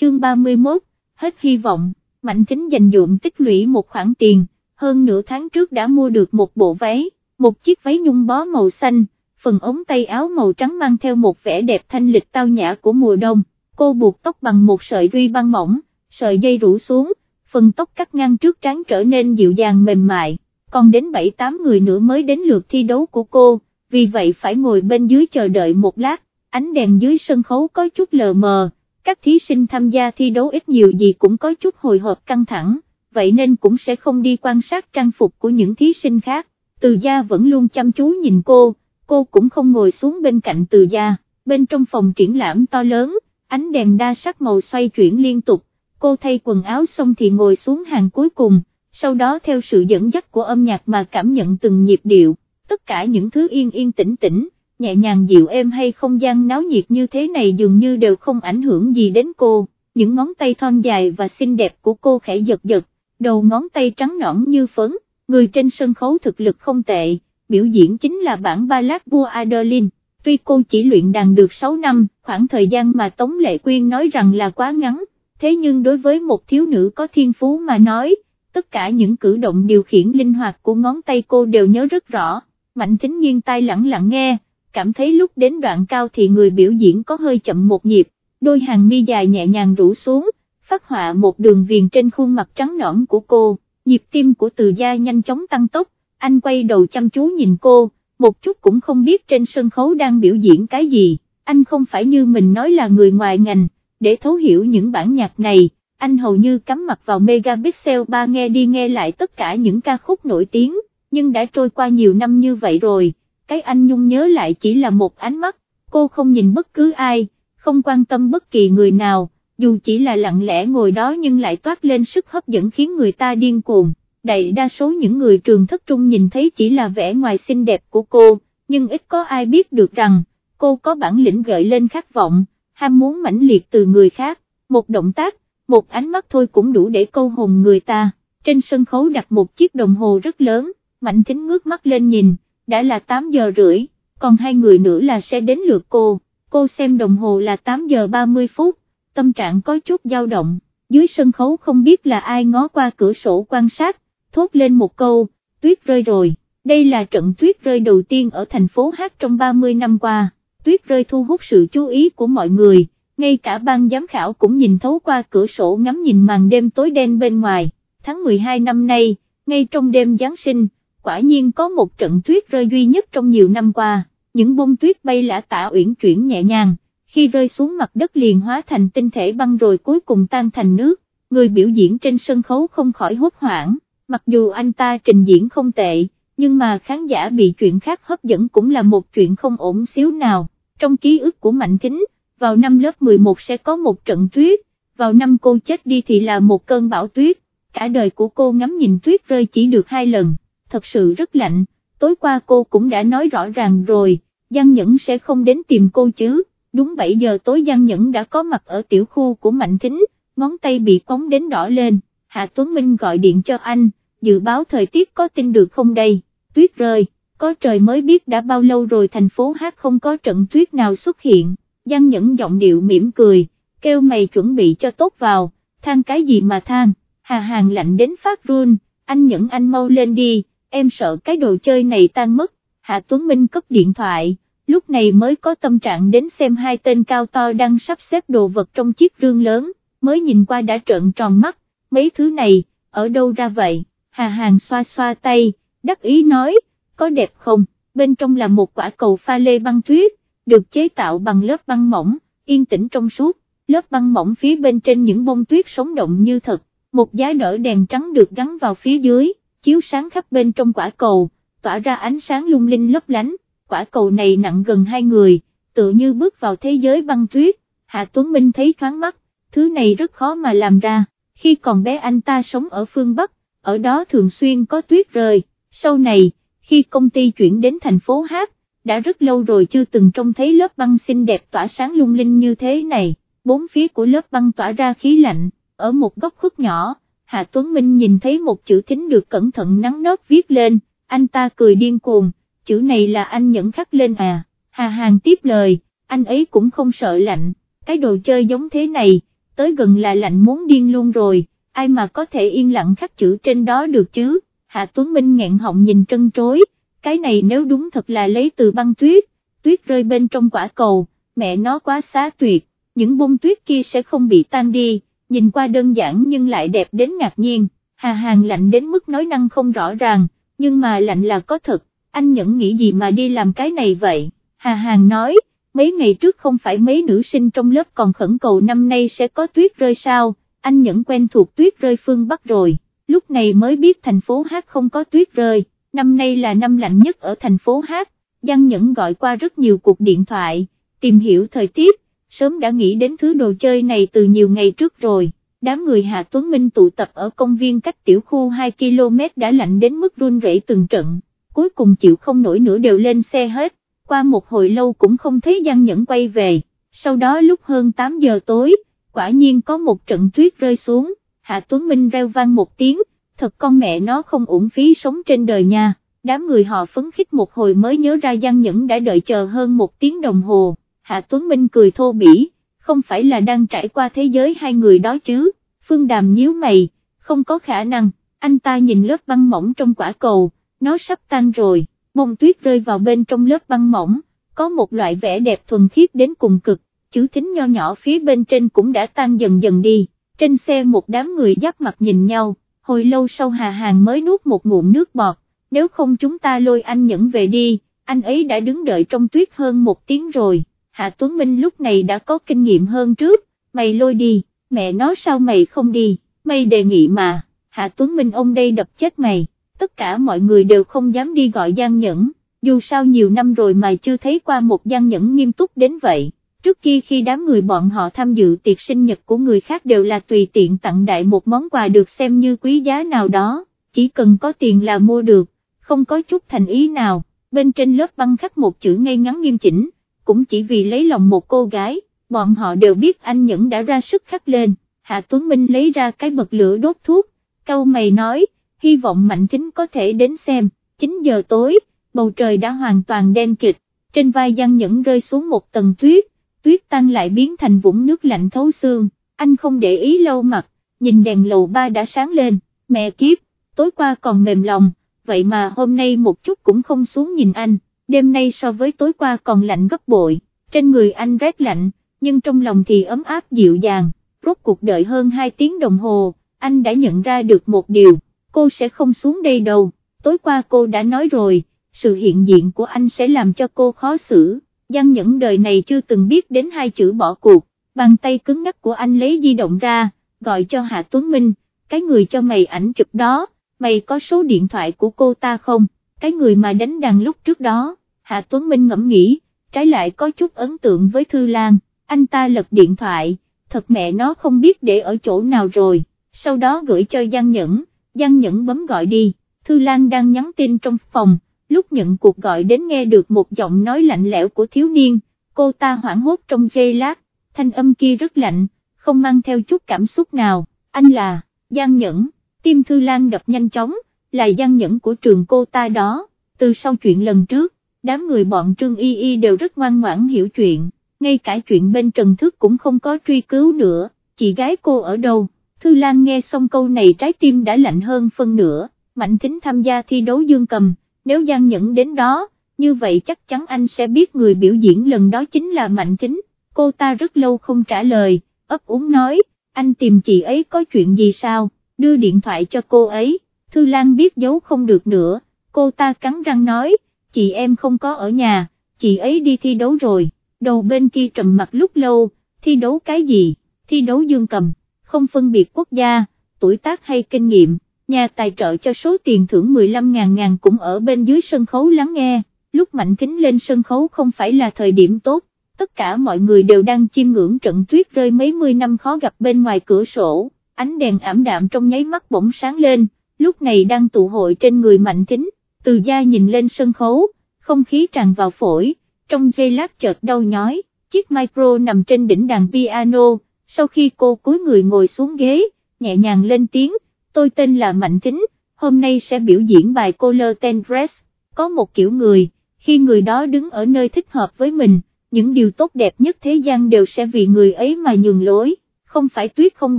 chương 31, hết hy vọng, Mạnh Thính dành dụm tích lũy một khoản tiền, hơn nửa tháng trước đã mua được một bộ váy, một chiếc váy nhung bó màu xanh, phần ống tay áo màu trắng mang theo một vẻ đẹp thanh lịch tao nhã của mùa đông, cô buộc tóc bằng một sợi ruy băng mỏng, sợi dây rủ xuống, phần tóc cắt ngang trước trán trở nên dịu dàng mềm mại, còn đến 7-8 người nữa mới đến lượt thi đấu của cô, vì vậy phải ngồi bên dưới chờ đợi một lát, ánh đèn dưới sân khấu có chút lờ mờ, các thí sinh tham gia thi đấu ít nhiều gì cũng có chút hồi hộp căng thẳng, vậy nên cũng sẽ không đi quan sát trang phục của những thí sinh khác, từ gia vẫn luôn chăm chú nhìn cô, cô cũng không ngồi xuống bên cạnh từ gia, bên trong phòng triển lãm to lớn, ánh đèn đa sắc màu xoay chuyển liên tục, cô thay quần áo xong thì ngồi xuống hàng cuối cùng, sau đó theo sự dẫn dắt của âm nhạc mà cảm nhận từng nhịp điệu, tất cả những thứ yên yên tĩnh tĩnh, nhẹ nhàng dịu êm hay không gian náo nhiệt như thế này dường như đều không ảnh hưởng gì đến cô, những ngón tay thon dài và xinh đẹp của cô khẽ giật giật, đầu ngón tay trắng nõn như phấn, người trên sân khấu thực lực không tệ, biểu diễn chính là bản ballad vua Adeline. Tuy cô chỉ luyện đàn được 6 năm, khoảng thời gian mà Tống Lệ Quyên nói rằng là quá ngắn, thế nhưng đối với một thiếu nữ có thiên phú mà nói, tất cả những cử động điều khiển linh hoạt của ngón tay cô đều nhớ rất rõ, Mạnh Thính Nhiên tai lặng lặng nghe, cảm thấy lúc đến đoạn cao thì người biểu diễn có hơi chậm một nhịp, đôi hàng mi dài nhẹ nhàng rủ xuống, phát họa một đường viền trên khuôn mặt trắng nõn của cô, nhịp tim của từ gia nhanh chóng tăng tốc, anh quay đầu chăm chú nhìn cô, một chút cũng không biết trên sân khấu đang biểu diễn cái gì, anh không phải như mình nói là người ngoài ngành, để thấu hiểu những bản nhạc này, anh hầu như cắm mặt vào Megapixel 3 nghe đi nghe lại tất cả những ca khúc nổi tiếng, nhưng đã trôi qua nhiều năm như vậy rồi, cái anh nhung nhớ lại chỉ là một ánh mắt, cô không nhìn bất cứ ai, không quan tâm bất kỳ người nào, dù chỉ là lặng lẽ ngồi đó nhưng lại toát lên sức hấp dẫn khiến người ta điên cuồng. Đại đa số những người trường thất trung nhìn thấy chỉ là vẻ ngoài xinh đẹp của cô, nhưng ít có ai biết được rằng, cô có bản lĩnh gợi lên khát vọng, ham muốn mãnh liệt từ người khác, một động tác, một ánh mắt thôi cũng đủ để câu hồn người ta. Trên sân khấu đặt một chiếc đồng hồ rất lớn, Mạnh Thính ngước mắt lên nhìn, đã là 8 giờ rưỡi, còn hai người nữa là sẽ đến lượt cô, cô xem đồng hồ là 8 giờ 30 phút, tâm trạng có chút dao động, dưới sân khấu không biết là ai ngó qua cửa sổ quan sát, thốt lên một câu, tuyết rơi rồi, đây là trận tuyết rơi đầu tiên ở thành phố Hát trong 30 năm qua, tuyết rơi thu hút sự chú ý của mọi người, ngay cả ban giám khảo cũng nhìn thấu qua cửa sổ ngắm nhìn màn đêm tối đen bên ngoài, tháng 12 năm nay, ngay trong đêm Giáng sinh, quả nhiên có một trận tuyết rơi duy nhất trong nhiều năm qua, những bông tuyết bay lả tả uyển chuyển nhẹ nhàng, khi rơi xuống mặt đất liền hóa thành tinh thể băng rồi cuối cùng tan thành nước, người biểu diễn trên sân khấu không khỏi hốt hoảng, mặc dù anh ta trình diễn không tệ, nhưng mà khán giả bị chuyện khác hấp dẫn cũng là một chuyện không ổn xíu nào, trong ký ức của Mạnh Kính, vào năm lớp 11 sẽ có một trận tuyết, vào năm cô chết đi thì là một cơn bão tuyết, cả đời của cô ngắm nhìn tuyết rơi chỉ được hai lần thật sự rất lạnh, tối qua cô cũng đã nói rõ ràng rồi, Giang Nhẫn sẽ không đến tìm cô chứ, đúng 7 giờ tối Giang Nhẫn đã có mặt ở tiểu khu của Mạnh Thính, ngón tay bị cống đến đỏ lên, Hạ Tuấn Minh gọi điện cho anh, dự báo thời tiết có tin được không đây, tuyết rơi, có trời mới biết đã bao lâu rồi thành phố Hát không có trận tuyết nào xuất hiện, Giang Nhẫn giọng điệu mỉm cười, kêu mày chuẩn bị cho tốt vào, than cái gì mà than, hà hàng lạnh đến phát run, anh Nhẫn anh mau lên đi em sợ cái đồ chơi này tan mất, Hạ Tuấn Minh cất điện thoại, lúc này mới có tâm trạng đến xem hai tên cao to đang sắp xếp đồ vật trong chiếc rương lớn, mới nhìn qua đã trợn tròn mắt, mấy thứ này, ở đâu ra vậy, Hà Hàng xoa xoa tay, đắc ý nói, có đẹp không, bên trong là một quả cầu pha lê băng tuyết, được chế tạo bằng lớp băng mỏng, yên tĩnh trong suốt, lớp băng mỏng phía bên trên những bông tuyết sống động như thật, một giá đỡ đèn trắng được gắn vào phía dưới chiếu sáng khắp bên trong quả cầu, tỏa ra ánh sáng lung linh lấp lánh, quả cầu này nặng gần hai người, tự như bước vào thế giới băng tuyết, Hạ Tuấn Minh thấy thoáng mắt, thứ này rất khó mà làm ra, khi còn bé anh ta sống ở phương Bắc, ở đó thường xuyên có tuyết rơi, sau này, khi công ty chuyển đến thành phố Hát, đã rất lâu rồi chưa từng trông thấy lớp băng xinh đẹp tỏa sáng lung linh như thế này, bốn phía của lớp băng tỏa ra khí lạnh, ở một góc khuất nhỏ Hạ Tuấn Minh nhìn thấy một chữ thính được cẩn thận nắng nót viết lên, anh ta cười điên cuồng, chữ này là anh nhẫn khắc lên à, Hà Hàng tiếp lời, anh ấy cũng không sợ lạnh, cái đồ chơi giống thế này, tới gần là lạnh muốn điên luôn rồi, ai mà có thể yên lặng khắc chữ trên đó được chứ, Hạ Tuấn Minh nghẹn họng nhìn trân trối, cái này nếu đúng thật là lấy từ băng tuyết, tuyết rơi bên trong quả cầu, mẹ nó quá xá tuyệt, những bông tuyết kia sẽ không bị tan đi, nhìn qua đơn giản nhưng lại đẹp đến ngạc nhiên, Hà Hàng lạnh đến mức nói năng không rõ ràng, nhưng mà lạnh là có thật, anh nhẫn nghĩ gì mà đi làm cái này vậy, Hà Hàng nói, mấy ngày trước không phải mấy nữ sinh trong lớp còn khẩn cầu năm nay sẽ có tuyết rơi sao, anh nhẫn quen thuộc tuyết rơi phương Bắc rồi, lúc này mới biết thành phố Hát không có tuyết rơi, năm nay là năm lạnh nhất ở thành phố Hát, Giang Nhẫn gọi qua rất nhiều cuộc điện thoại, tìm hiểu thời tiết, sớm đã nghĩ đến thứ đồ chơi này từ nhiều ngày trước rồi. Đám người Hạ Tuấn Minh tụ tập ở công viên cách tiểu khu 2 km đã lạnh đến mức run rẩy từng trận, cuối cùng chịu không nổi nữa đều lên xe hết, qua một hồi lâu cũng không thấy Giang Nhẫn quay về, sau đó lúc hơn 8 giờ tối, quả nhiên có một trận tuyết rơi xuống, Hạ Tuấn Minh reo vang một tiếng, thật con mẹ nó không uổng phí sống trên đời nha, đám người họ phấn khích một hồi mới nhớ ra Giang Nhẫn đã đợi chờ hơn một tiếng đồng hồ, Hạ Tuấn Minh cười thô bỉ, không phải là đang trải qua thế giới hai người đó chứ, Phương Đàm nhíu mày, không có khả năng, anh ta nhìn lớp băng mỏng trong quả cầu, nó sắp tan rồi, bông tuyết rơi vào bên trong lớp băng mỏng, có một loại vẻ đẹp thuần khiết đến cùng cực, chữ thính nho nhỏ phía bên trên cũng đã tan dần dần đi, trên xe một đám người giáp mặt nhìn nhau, hồi lâu sau Hà Hàng mới nuốt một ngụm nước bọt, nếu không chúng ta lôi anh nhẫn về đi, anh ấy đã đứng đợi trong tuyết hơn một tiếng rồi, Hạ Tuấn Minh lúc này đã có kinh nghiệm hơn trước, mày lôi đi, mẹ nói sao mày không đi, mày đề nghị mà, Hạ Tuấn Minh ông đây đập chết mày, tất cả mọi người đều không dám đi gọi Giang Nhẫn, dù sao nhiều năm rồi mà chưa thấy qua một Giang Nhẫn nghiêm túc đến vậy. Trước kia khi đám người bọn họ tham dự tiệc sinh nhật của người khác đều là tùy tiện tặng đại một món quà được xem như quý giá nào đó, chỉ cần có tiền là mua được, không có chút thành ý nào, bên trên lớp băng khắc một chữ ngay ngắn nghiêm chỉnh, cũng chỉ vì lấy lòng một cô gái, bọn họ đều biết anh Nhẫn đã ra sức khắc lên, Hạ Tuấn Minh lấy ra cái bật lửa đốt thuốc, câu mày nói, hy vọng Mạnh Kính có thể đến xem, 9 giờ tối, bầu trời đã hoàn toàn đen kịch, trên vai Giang Nhẫn rơi xuống một tầng tuyết, tuyết tan lại biến thành vũng nước lạnh thấu xương, anh không để ý lâu mặt, nhìn đèn lầu ba đã sáng lên, mẹ kiếp, tối qua còn mềm lòng, vậy mà hôm nay một chút cũng không xuống nhìn anh, đêm nay so với tối qua còn lạnh gấp bội, trên người anh rét lạnh, nhưng trong lòng thì ấm áp dịu dàng, rốt cuộc đợi hơn 2 tiếng đồng hồ, anh đã nhận ra được một điều, cô sẽ không xuống đây đâu, tối qua cô đã nói rồi, sự hiện diện của anh sẽ làm cho cô khó xử. Giang Nhẫn đời này chưa từng biết đến hai chữ bỏ cuộc, bàn tay cứng ngắc của anh lấy di động ra, gọi cho Hạ Tuấn Minh, cái người cho mày ảnh chụp đó, mày có số điện thoại của cô ta không, cái người mà đánh đàn lúc trước đó, Hạ Tuấn Minh ngẫm nghĩ, trái lại có chút ấn tượng với Thư Lan, anh ta lật điện thoại, thật mẹ nó không biết để ở chỗ nào rồi, sau đó gửi cho Giang Nhẫn, Giang Nhẫn bấm gọi đi, Thư Lan đang nhắn tin trong phòng, lúc nhận cuộc gọi đến nghe được một giọng nói lạnh lẽo của thiếu niên, cô ta hoảng hốt trong giây lát, thanh âm kia rất lạnh, không mang theo chút cảm xúc nào, anh là, Giang Nhẫn, tim Thư Lan đập nhanh chóng, là gian Nhẫn của trường cô ta đó, từ sau chuyện lần trước, đám người bọn Trương Y Y đều rất ngoan ngoãn hiểu chuyện, ngay cả chuyện bên Trần Thức cũng không có truy cứu nữa, chị gái cô ở đâu, Thư Lan nghe xong câu này trái tim đã lạnh hơn phân nửa, Mạnh Tính tham gia thi đấu dương cầm. Nếu gian Nhẫn đến đó, như vậy chắc chắn anh sẽ biết người biểu diễn lần đó chính là Mạnh Tính. cô ta rất lâu không trả lời, ấp úng nói, anh tìm chị ấy có chuyện gì sao, đưa điện thoại cho cô ấy, Thư Lan biết giấu không được nữa, cô ta cắn răng nói, chị em không có ở nhà, chị ấy đi thi đấu rồi, đầu bên kia trầm mặt lúc lâu, thi đấu cái gì, thi đấu dương cầm, không phân biệt quốc gia, tuổi tác hay kinh nghiệm, nhà tài trợ cho số tiền thưởng 15.000 ngàn cũng ở bên dưới sân khấu lắng nghe, lúc Mạnh Kính lên sân khấu không phải là thời điểm tốt, tất cả mọi người đều đang chiêm ngưỡng trận tuyết rơi mấy mươi năm khó gặp bên ngoài cửa sổ, ánh đèn ảm đạm trong nháy mắt bỗng sáng lên, lúc này đang tụ hội trên người Mạnh Kính, từ gia nhìn lên sân khấu, không khí tràn vào phổi, trong giây lát chợt đau nhói, chiếc micro nằm trên đỉnh đàn piano, sau khi cô cúi người ngồi xuống ghế, nhẹ nhàng lên tiếng, tôi tên là Mạnh Kính, hôm nay sẽ biểu diễn bài Color Ten Dress, có một kiểu người, khi người đó đứng ở nơi thích hợp với mình, những điều tốt đẹp nhất thế gian đều sẽ vì người ấy mà nhường lối, không phải tuyết không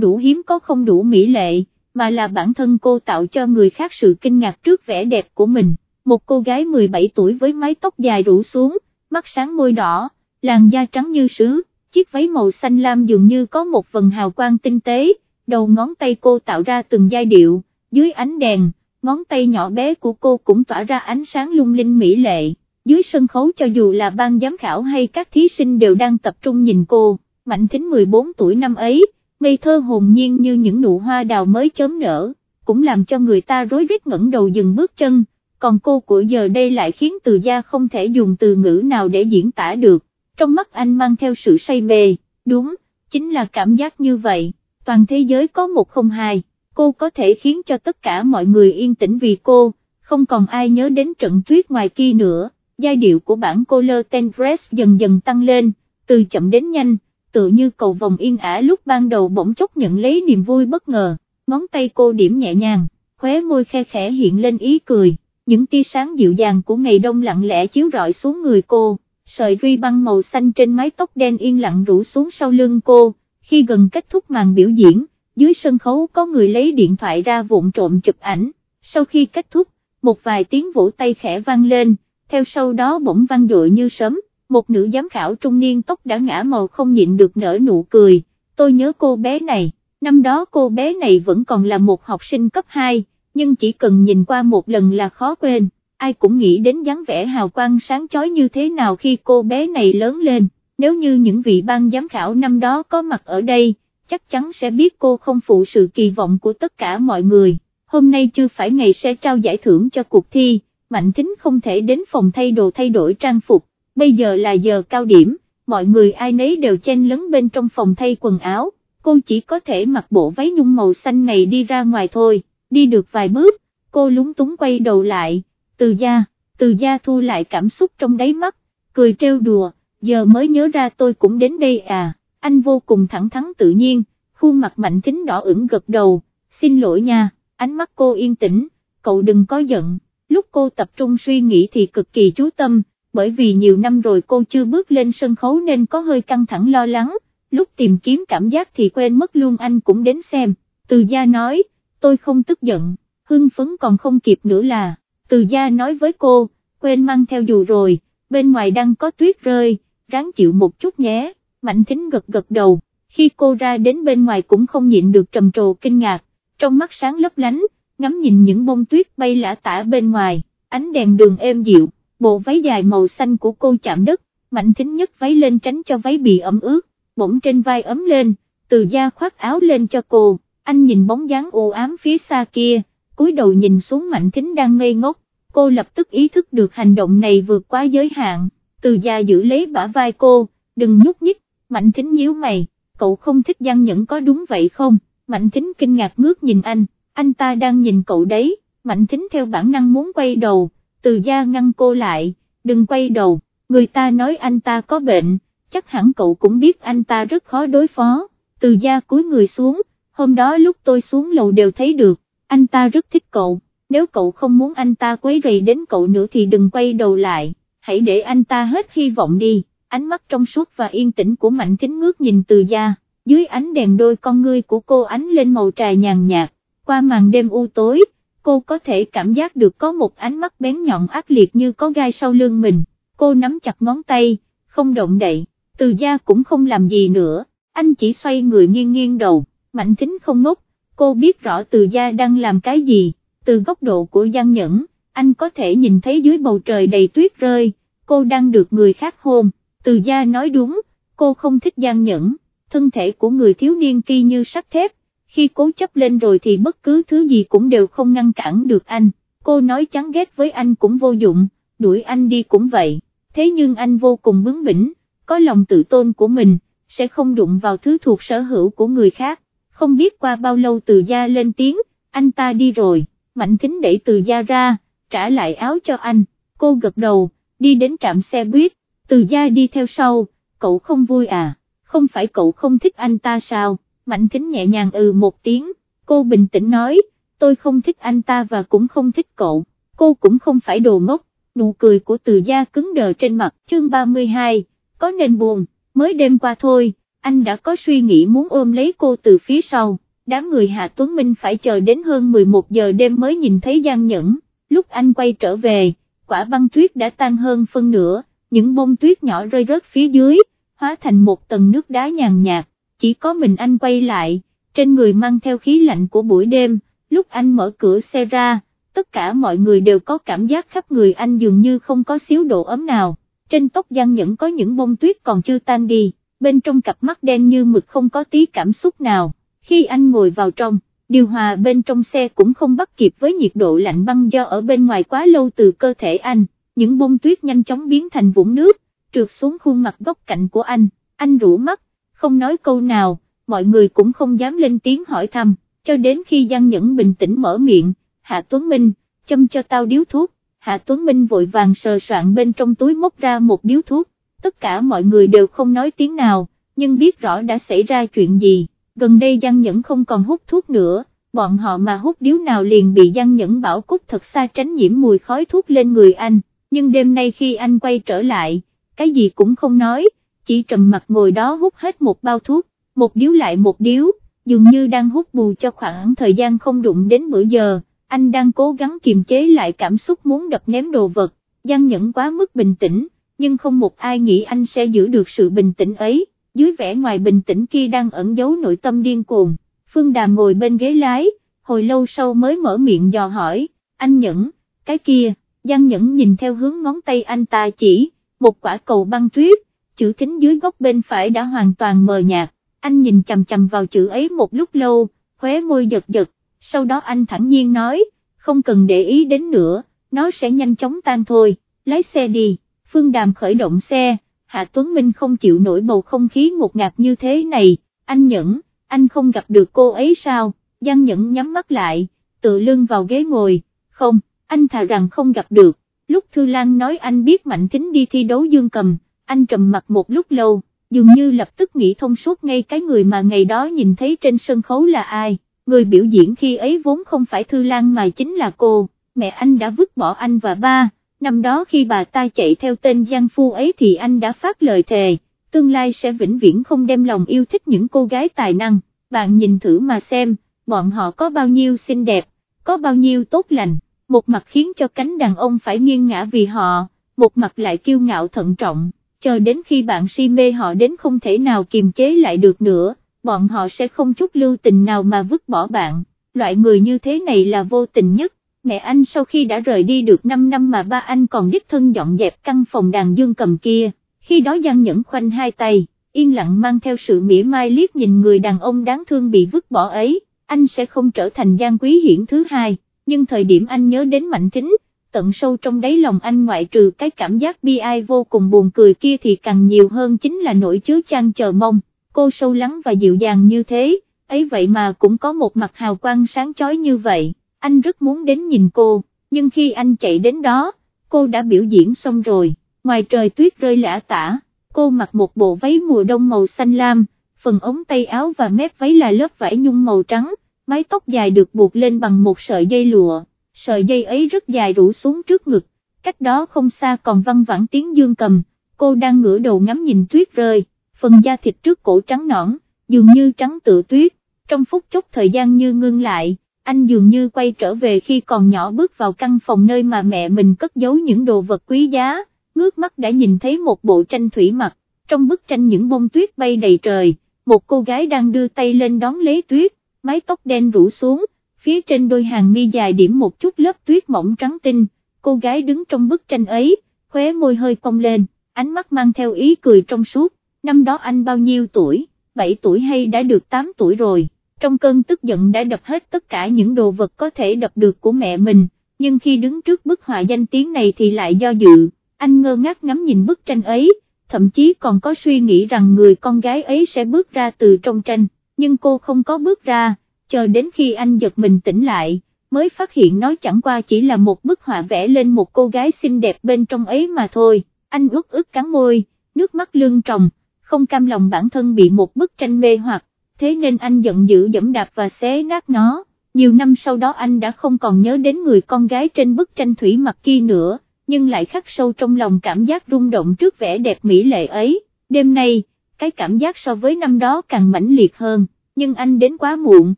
đủ hiếm có không đủ mỹ lệ, mà là bản thân cô tạo cho người khác sự kinh ngạc trước vẻ đẹp của mình. Một cô gái 17 tuổi với mái tóc dài rủ xuống, mắt sáng môi đỏ, làn da trắng như sứ, chiếc váy màu xanh lam dường như có một phần hào quang tinh tế, đầu ngón tay cô tạo ra từng giai điệu, dưới ánh đèn, ngón tay nhỏ bé của cô cũng tỏa ra ánh sáng lung linh mỹ lệ, dưới sân khấu cho dù là ban giám khảo hay các thí sinh đều đang tập trung nhìn cô, Mạnh Thính 14 tuổi năm ấy, ngây thơ hồn nhiên như những nụ hoa đào mới chớm nở, cũng làm cho người ta rối rít ngẩng đầu dừng bước chân, còn cô của giờ đây lại khiến từ gia không thể dùng từ ngữ nào để diễn tả được, trong mắt anh mang theo sự say mê, đúng, chính là cảm giác như vậy, toàn thế giới có một không hai, cô có thể khiến cho tất cả mọi người yên tĩnh vì cô, không còn ai nhớ đến trận tuyết ngoài kia nữa, giai điệu của bản cô lơ ten dress dần dần tăng lên, từ chậm đến nhanh, tự như cầu vòng yên ả lúc ban đầu bỗng chốc nhận lấy niềm vui bất ngờ, ngón tay cô điểm nhẹ nhàng, khóe môi khe khẽ hiện lên ý cười, những tia sáng dịu dàng của ngày đông lặng lẽ chiếu rọi xuống người cô, sợi ruy băng màu xanh trên mái tóc đen yên lặng rủ xuống sau lưng cô, khi gần kết thúc màn biểu diễn, dưới sân khấu có người lấy điện thoại ra vụn trộm chụp ảnh, sau khi kết thúc, một vài tiếng vỗ tay khẽ vang lên, theo sau đó bỗng vang dội như sấm, một nữ giám khảo trung niên tóc đã ngã màu không nhịn được nở nụ cười, tôi nhớ cô bé này, năm đó cô bé này vẫn còn là một học sinh cấp 2, nhưng chỉ cần nhìn qua một lần là khó quên, ai cũng nghĩ đến dáng vẻ hào quang sáng chói như thế nào khi cô bé này lớn lên, nếu như những vị ban giám khảo năm đó có mặt ở đây, chắc chắn sẽ biết cô không phụ sự kỳ vọng của tất cả mọi người, hôm nay chưa phải ngày sẽ trao giải thưởng cho cuộc thi, Mạnh Thính không thể đến phòng thay đồ thay đổi trang phục bây giờ là giờ cao điểm, mọi người ai nấy đều chen lấn bên trong phòng thay quần áo, cô chỉ có thể mặc bộ váy nhung màu xanh này đi ra ngoài thôi, đi được vài bước, cô lúng túng quay đầu lại, từ gia, từ gia thu lại cảm xúc trong đáy mắt, cười trêu đùa, giờ mới nhớ ra tôi cũng đến đây à, anh vô cùng thẳng thắn tự nhiên, khuôn mặt mạnh kính đỏ ửng gật đầu, xin lỗi nha, ánh mắt cô yên tĩnh, cậu đừng có giận, lúc cô tập trung suy nghĩ thì cực kỳ chú tâm, bởi vì nhiều năm rồi cô chưa bước lên sân khấu nên có hơi căng thẳng lo lắng, lúc tìm kiếm cảm giác thì quên mất luôn anh cũng đến xem, từ gia nói, tôi không tức giận, hưng phấn còn không kịp nữa là, từ gia nói với cô, quên mang theo dù rồi, bên ngoài đang có tuyết rơi, ráng chịu một chút nhé, mạnh thính gật gật đầu, khi cô ra đến bên ngoài cũng không nhịn được trầm trồ kinh ngạc, trong mắt sáng lấp lánh, ngắm nhìn những bông tuyết bay lả tả bên ngoài, ánh đèn đường êm dịu bộ váy dài màu xanh của cô chạm đất, mạnh thính nhất váy lên tránh cho váy bị ẩm ướt, bỗng trên vai ấm lên, từ da khoác áo lên cho cô, anh nhìn bóng dáng u ám phía xa kia, cúi đầu nhìn xuống mạnh thính đang ngây ngốc, cô lập tức ý thức được hành động này vượt quá giới hạn, từ da giữ lấy bả vai cô, đừng nhúc nhích, mạnh thính nhíu mày, cậu không thích gian nhẫn có đúng vậy không, mạnh thính kinh ngạc ngước nhìn anh, anh ta đang nhìn cậu đấy, mạnh thính theo bản năng muốn quay đầu, từ gia ngăn cô lại, đừng quay đầu, người ta nói anh ta có bệnh, chắc hẳn cậu cũng biết anh ta rất khó đối phó, từ gia cúi người xuống, hôm đó lúc tôi xuống lầu đều thấy được, anh ta rất thích cậu, nếu cậu không muốn anh ta quấy rầy đến cậu nữa thì đừng quay đầu lại, hãy để anh ta hết hy vọng đi, ánh mắt trong suốt và yên tĩnh của Mạnh Thính ngước nhìn từ gia, dưới ánh đèn đôi con ngươi của cô ánh lên màu trà nhàn nhạt, qua màn đêm u tối, cô có thể cảm giác được có một ánh mắt bén nhọn ác liệt như có gai sau lưng mình, cô nắm chặt ngón tay, không động đậy, từ gia cũng không làm gì nữa, anh chỉ xoay người nghiêng nghiêng đầu, mạnh tính không ngốc, cô biết rõ từ gia đang làm cái gì, từ góc độ của Giang Nhẫn, anh có thể nhìn thấy dưới bầu trời đầy tuyết rơi, cô đang được người khác hôn, từ gia nói đúng, cô không thích Giang Nhẫn, thân thể của người thiếu niên kia như sắt thép, khi cố chấp lên rồi thì bất cứ thứ gì cũng đều không ngăn cản được anh, cô nói chán ghét với anh cũng vô dụng, đuổi anh đi cũng vậy, thế nhưng anh vô cùng bướng bỉnh, có lòng tự tôn của mình, sẽ không đụng vào thứ thuộc sở hữu của người khác, không biết qua bao lâu từ gia lên tiếng, anh ta đi rồi, mạnh thính đẩy từ gia ra, trả lại áo cho anh, cô gật đầu, đi đến trạm xe buýt, từ gia đi theo sau, cậu không vui à, không phải cậu không thích anh ta sao? Mạnh kính nhẹ nhàng ừ một tiếng, cô bình tĩnh nói, tôi không thích anh ta và cũng không thích cậu, cô cũng không phải đồ ngốc, nụ cười của từ gia cứng đờ trên mặt, chương 32, có nên buồn, mới đêm qua thôi, anh đã có suy nghĩ muốn ôm lấy cô từ phía sau, đám người Hạ Tuấn Minh phải chờ đến hơn 11 giờ đêm mới nhìn thấy Giang Nhẫn, lúc anh quay trở về, quả băng tuyết đã tan hơn phân nửa, những bông tuyết nhỏ rơi rớt phía dưới, hóa thành một tầng nước đá nhàn nhạt, chỉ có mình anh quay lại, trên người mang theo khí lạnh của buổi đêm, lúc anh mở cửa xe ra, tất cả mọi người đều có cảm giác khắp người anh dường như không có xíu độ ấm nào, trên tóc Giang Nhẫn có những bông tuyết còn chưa tan đi, bên trong cặp mắt đen như mực không có tí cảm xúc nào, khi anh ngồi vào trong, điều hòa bên trong xe cũng không bắt kịp với nhiệt độ lạnh băng do ở bên ngoài quá lâu từ cơ thể anh, những bông tuyết nhanh chóng biến thành vũng nước, trượt xuống khuôn mặt góc cạnh của anh, anh rũ mắt, không nói câu nào, mọi người cũng không dám lên tiếng hỏi thăm, cho đến khi Giang Nhẫn bình tĩnh mở miệng, Hạ Tuấn Minh, châm cho tao điếu thuốc, Hạ Tuấn Minh vội vàng sờ soạn bên trong túi móc ra một điếu thuốc, tất cả mọi người đều không nói tiếng nào, nhưng biết rõ đã xảy ra chuyện gì, gần đây Giang Nhẫn không còn hút thuốc nữa, bọn họ mà hút điếu nào liền bị Giang Nhẫn bảo cút thật xa tránh nhiễm mùi khói thuốc lên người anh, nhưng đêm nay khi anh quay trở lại, cái gì cũng không nói, chỉ trầm mặt ngồi đó hút hết một bao thuốc, một điếu lại một điếu, dường như đang hút bù cho khoảng thời gian không đụng đến bữa giờ, anh đang cố gắng kiềm chế lại cảm xúc muốn đập ném đồ vật, Giang Nhẫn quá mức bình tĩnh, nhưng không một ai nghĩ anh sẽ giữ được sự bình tĩnh ấy, dưới vẻ ngoài bình tĩnh kia đang ẩn giấu nội tâm điên cuồng, Phương Đàm ngồi bên ghế lái, hồi lâu sau mới mở miệng dò hỏi, anh Nhẫn, cái kia, Giang Nhẫn nhìn theo hướng ngón tay anh ta chỉ, một quả cầu băng tuyết, chữ thính dưới góc bên phải đã hoàn toàn mờ nhạt, anh nhìn chầm chầm vào chữ ấy một lúc lâu, khóe môi giật giật, sau đó anh thẳng nhiên nói, không cần để ý đến nữa, nó sẽ nhanh chóng tan thôi, lái xe đi, Phương Đàm khởi động xe, Hạ Tuấn Minh không chịu nổi bầu không khí ngột ngạt như thế này, anh Nhẫn, anh không gặp được cô ấy sao, Giang Nhẫn nhắm mắt lại, tự lưng vào ghế ngồi, không, anh thà rằng không gặp được, lúc Thư Lan nói anh biết Mạnh Thính đi thi đấu dương cầm, anh trầm mặt một lúc lâu, dường như lập tức nghĩ thông suốt ngay cái người mà ngày đó nhìn thấy trên sân khấu là ai, người biểu diễn khi ấy vốn không phải Thư Lan mà chính là cô, mẹ anh đã vứt bỏ anh và ba, năm đó khi bà ta chạy theo tên Giang Phu ấy thì anh đã phát lời thề, tương lai sẽ vĩnh viễn không đem lòng yêu thích những cô gái tài năng, bạn nhìn thử mà xem, bọn họ có bao nhiêu xinh đẹp, có bao nhiêu tốt lành, một mặt khiến cho cánh đàn ông phải nghiêng ngã vì họ, một mặt lại kiêu ngạo thận trọng chờ đến khi bạn si mê họ đến không thể nào kiềm chế lại được nữa, bọn họ sẽ không chút lưu tình nào mà vứt bỏ bạn, loại người như thế này là vô tình nhất. Mẹ anh sau khi đã rời đi được 5 năm mà ba anh còn đích thân dọn dẹp căn phòng đàn dương cầm kia, khi đó Giang Nhẫn khoanh hai tay, yên lặng mang theo sự mỉa mai liếc nhìn người đàn ông đáng thương bị vứt bỏ ấy, anh sẽ không trở thành Giang Quý Hiển thứ hai, nhưng thời điểm anh nhớ đến Mạnh Thính, tận sâu trong đáy lòng anh ngoại trừ cái cảm giác bi ai vô cùng buồn cười kia thì càng nhiều hơn chính là nỗi chứa chan chờ mong, cô sâu lắng và dịu dàng như thế, ấy vậy mà cũng có một mặt hào quang sáng chói như vậy, anh rất muốn đến nhìn cô, nhưng khi anh chạy đến đó, cô đã biểu diễn xong rồi, ngoài trời tuyết rơi lã tả, cô mặc một bộ váy mùa đông màu xanh lam, phần ống tay áo và mép váy là lớp vải nhung màu trắng, mái tóc dài được buộc lên bằng một sợi dây lụa sợi dây ấy rất dài rủ xuống trước ngực, cách đó không xa còn văng vẳng tiếng dương cầm, cô đang ngửa đầu ngắm nhìn tuyết rơi, phần da thịt trước cổ trắng nõn, dường như trắng tự tuyết, trong phút chốc thời gian như ngưng lại, anh dường như quay trở về khi còn nhỏ bước vào căn phòng nơi mà mẹ mình cất giấu những đồ vật quý giá, ngước mắt đã nhìn thấy một bộ tranh thủy mặc, trong bức tranh những bông tuyết bay đầy trời, một cô gái đang đưa tay lên đón lấy tuyết, mái tóc đen rủ xuống, phía trên đôi hàng mi dài điểm một chút lớp tuyết mỏng trắng tinh, cô gái đứng trong bức tranh ấy, khóe môi hơi cong lên, ánh mắt mang theo ý cười trong suốt, năm đó anh bao nhiêu tuổi, 7 tuổi hay đã được 8 tuổi rồi, trong cơn tức giận đã đập hết tất cả những đồ vật có thể đập được của mẹ mình, nhưng khi đứng trước bức họa danh tiếng này thì lại do dự, anh ngơ ngác ngắm nhìn bức tranh ấy, thậm chí còn có suy nghĩ rằng người con gái ấy sẽ bước ra từ trong tranh, nhưng cô không có bước ra chờ đến khi anh giật mình tỉnh lại, mới phát hiện nó chẳng qua chỉ là một bức họa vẽ lên một cô gái xinh đẹp bên trong ấy mà thôi, anh ướt ướt cắn môi, nước mắt lưng tròng, không cam lòng bản thân bị một bức tranh mê hoặc, thế nên anh giận dữ dẫm đạp và xé nát nó, nhiều năm sau đó anh đã không còn nhớ đến người con gái trên bức tranh thủy mặc kia nữa, nhưng lại khắc sâu trong lòng cảm giác rung động trước vẻ đẹp mỹ lệ ấy, đêm nay, cái cảm giác so với năm đó càng mãnh liệt hơn, nhưng anh đến quá muộn,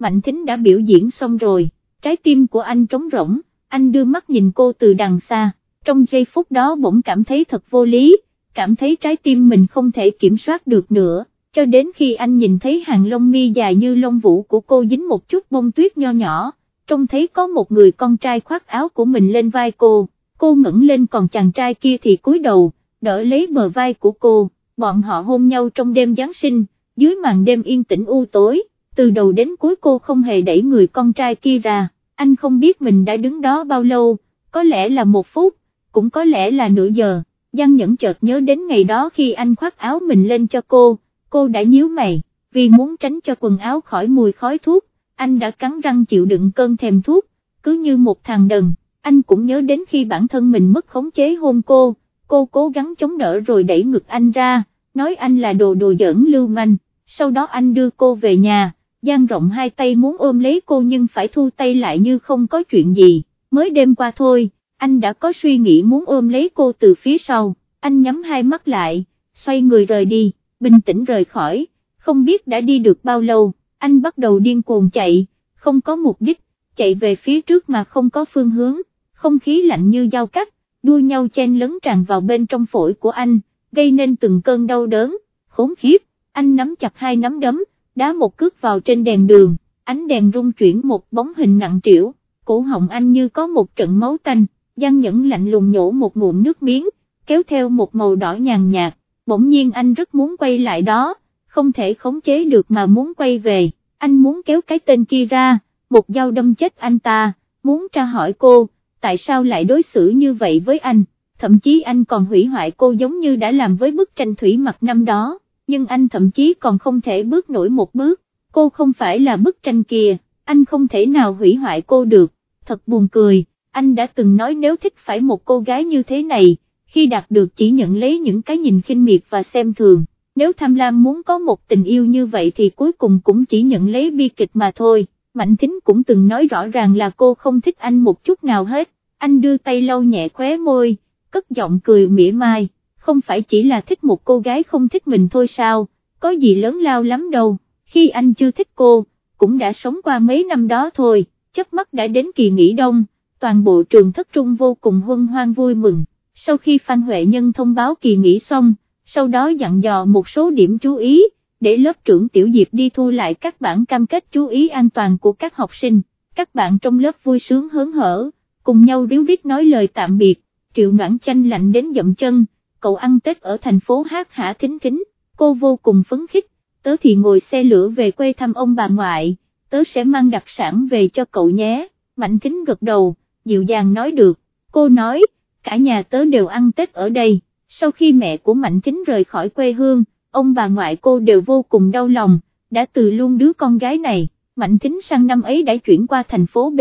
Mạnh Thính đã biểu diễn xong rồi, trái tim của anh trống rỗng, anh đưa mắt nhìn cô từ đằng xa, trong giây phút đó bỗng cảm thấy thật vô lý, cảm thấy trái tim mình không thể kiểm soát được nữa, cho đến khi anh nhìn thấy hàng lông mi dài như lông vũ của cô dính một chút bông tuyết nho nhỏ, trông thấy có một người con trai khoác áo của mình lên vai cô, cô ngẩng lên còn chàng trai kia thì cúi đầu, đỡ lấy bờ vai của cô, bọn họ hôn nhau trong đêm Giáng sinh, dưới màn đêm yên tĩnh u tối, từ đầu đến cuối cô không hề đẩy người con trai kia ra, anh không biết mình đã đứng đó bao lâu, có lẽ là một phút, cũng có lẽ là nửa giờ, Giang Nhẫn chợt nhớ đến ngày đó khi anh khoác áo mình lên cho cô, cô đã nhíu mày, vì muốn tránh cho quần áo khỏi mùi khói thuốc, anh đã cắn răng chịu đựng cơn thèm thuốc, cứ như một thằng đần, anh cũng nhớ đến khi bản thân mình mất khống chế hôn cô, cô cố gắng chống đỡ rồi đẩy ngực anh ra, nói anh là đồ đồ giỡn lưu manh, sau đó anh đưa cô về nhà, giang rộng hai tay muốn ôm lấy cô nhưng phải thu tay lại như không có chuyện gì, mới đêm qua thôi, anh đã có suy nghĩ muốn ôm lấy cô từ phía sau, anh nhắm hai mắt lại, xoay người rời đi, bình tĩnh rời khỏi, không biết đã đi được bao lâu, anh bắt đầu điên cuồng chạy, không có mục đích, chạy về phía trước mà không có phương hướng, không khí lạnh như dao cắt, đua nhau chen lấn tràn vào bên trong phổi của anh, gây nên từng cơn đau đớn, khốn khiếp, anh nắm chặt hai nắm đấm, đá một cước vào trên đèn đường, ánh đèn rung chuyển một bóng hình nặng trĩu, cổ họng anh như có một trận máu tanh, Giang Nhẫn lạnh lùng nhổ một ngụm nước miếng, kéo theo một màu đỏ nhàn nhạt, bỗng nhiên anh rất muốn quay lại đó, không thể khống chế được mà muốn quay về, anh muốn kéo cái tên kia ra, một dao đâm chết anh ta, muốn tra hỏi cô, tại sao lại đối xử như vậy với anh, thậm chí anh còn hủy hoại cô giống như đã làm với bức tranh thủy mặt năm đó, nhưng anh thậm chí còn không thể bước nổi một bước, cô không phải là bức tranh kia, anh không thể nào hủy hoại cô được, thật buồn cười, anh đã từng nói nếu thích phải một cô gái như thế này, khi đạt được chỉ nhận lấy những cái nhìn khinh miệt và xem thường, nếu tham lam muốn có một tình yêu như vậy thì cuối cùng cũng chỉ nhận lấy bi kịch mà thôi. Mạnh Thính cũng từng nói rõ ràng là cô không thích anh một chút nào hết, anh đưa tay lau nhẹ khóe môi, cất giọng cười mỉa mai, không phải chỉ là thích một cô gái không thích mình thôi sao, có gì lớn lao lắm đâu, khi anh chưa thích cô, cũng đã sống qua mấy năm đó thôi, chớp mắt đã đến kỳ nghỉ đông, toàn bộ trường thất trung vô cùng huân hoan vui mừng, sau khi Phan Huệ Nhân thông báo kỳ nghỉ xong, sau đó dặn dò một số điểm chú ý, để lớp trưởng Tiểu Diệp đi thu lại các bản cam kết chú ý an toàn của các học sinh, các bạn trong lớp vui sướng hớn hở, cùng nhau ríu rít nói lời tạm biệt, triệu noãn chanh lạnh đến dậm chân, cậu ăn Tết ở thành phố hát hả thính kính, cô vô cùng phấn khích, tớ thì ngồi xe lửa về quê thăm ông bà ngoại, tớ sẽ mang đặc sản về cho cậu nhé, mạnh kính gật đầu, dịu dàng nói được, cô nói, cả nhà tớ đều ăn Tết ở đây, sau khi mẹ của mạnh kính rời khỏi quê hương, ông bà ngoại cô đều vô cùng đau lòng, đã từ luôn đứa con gái này, Mạnh Kính sang năm ấy đã chuyển qua thành phố B,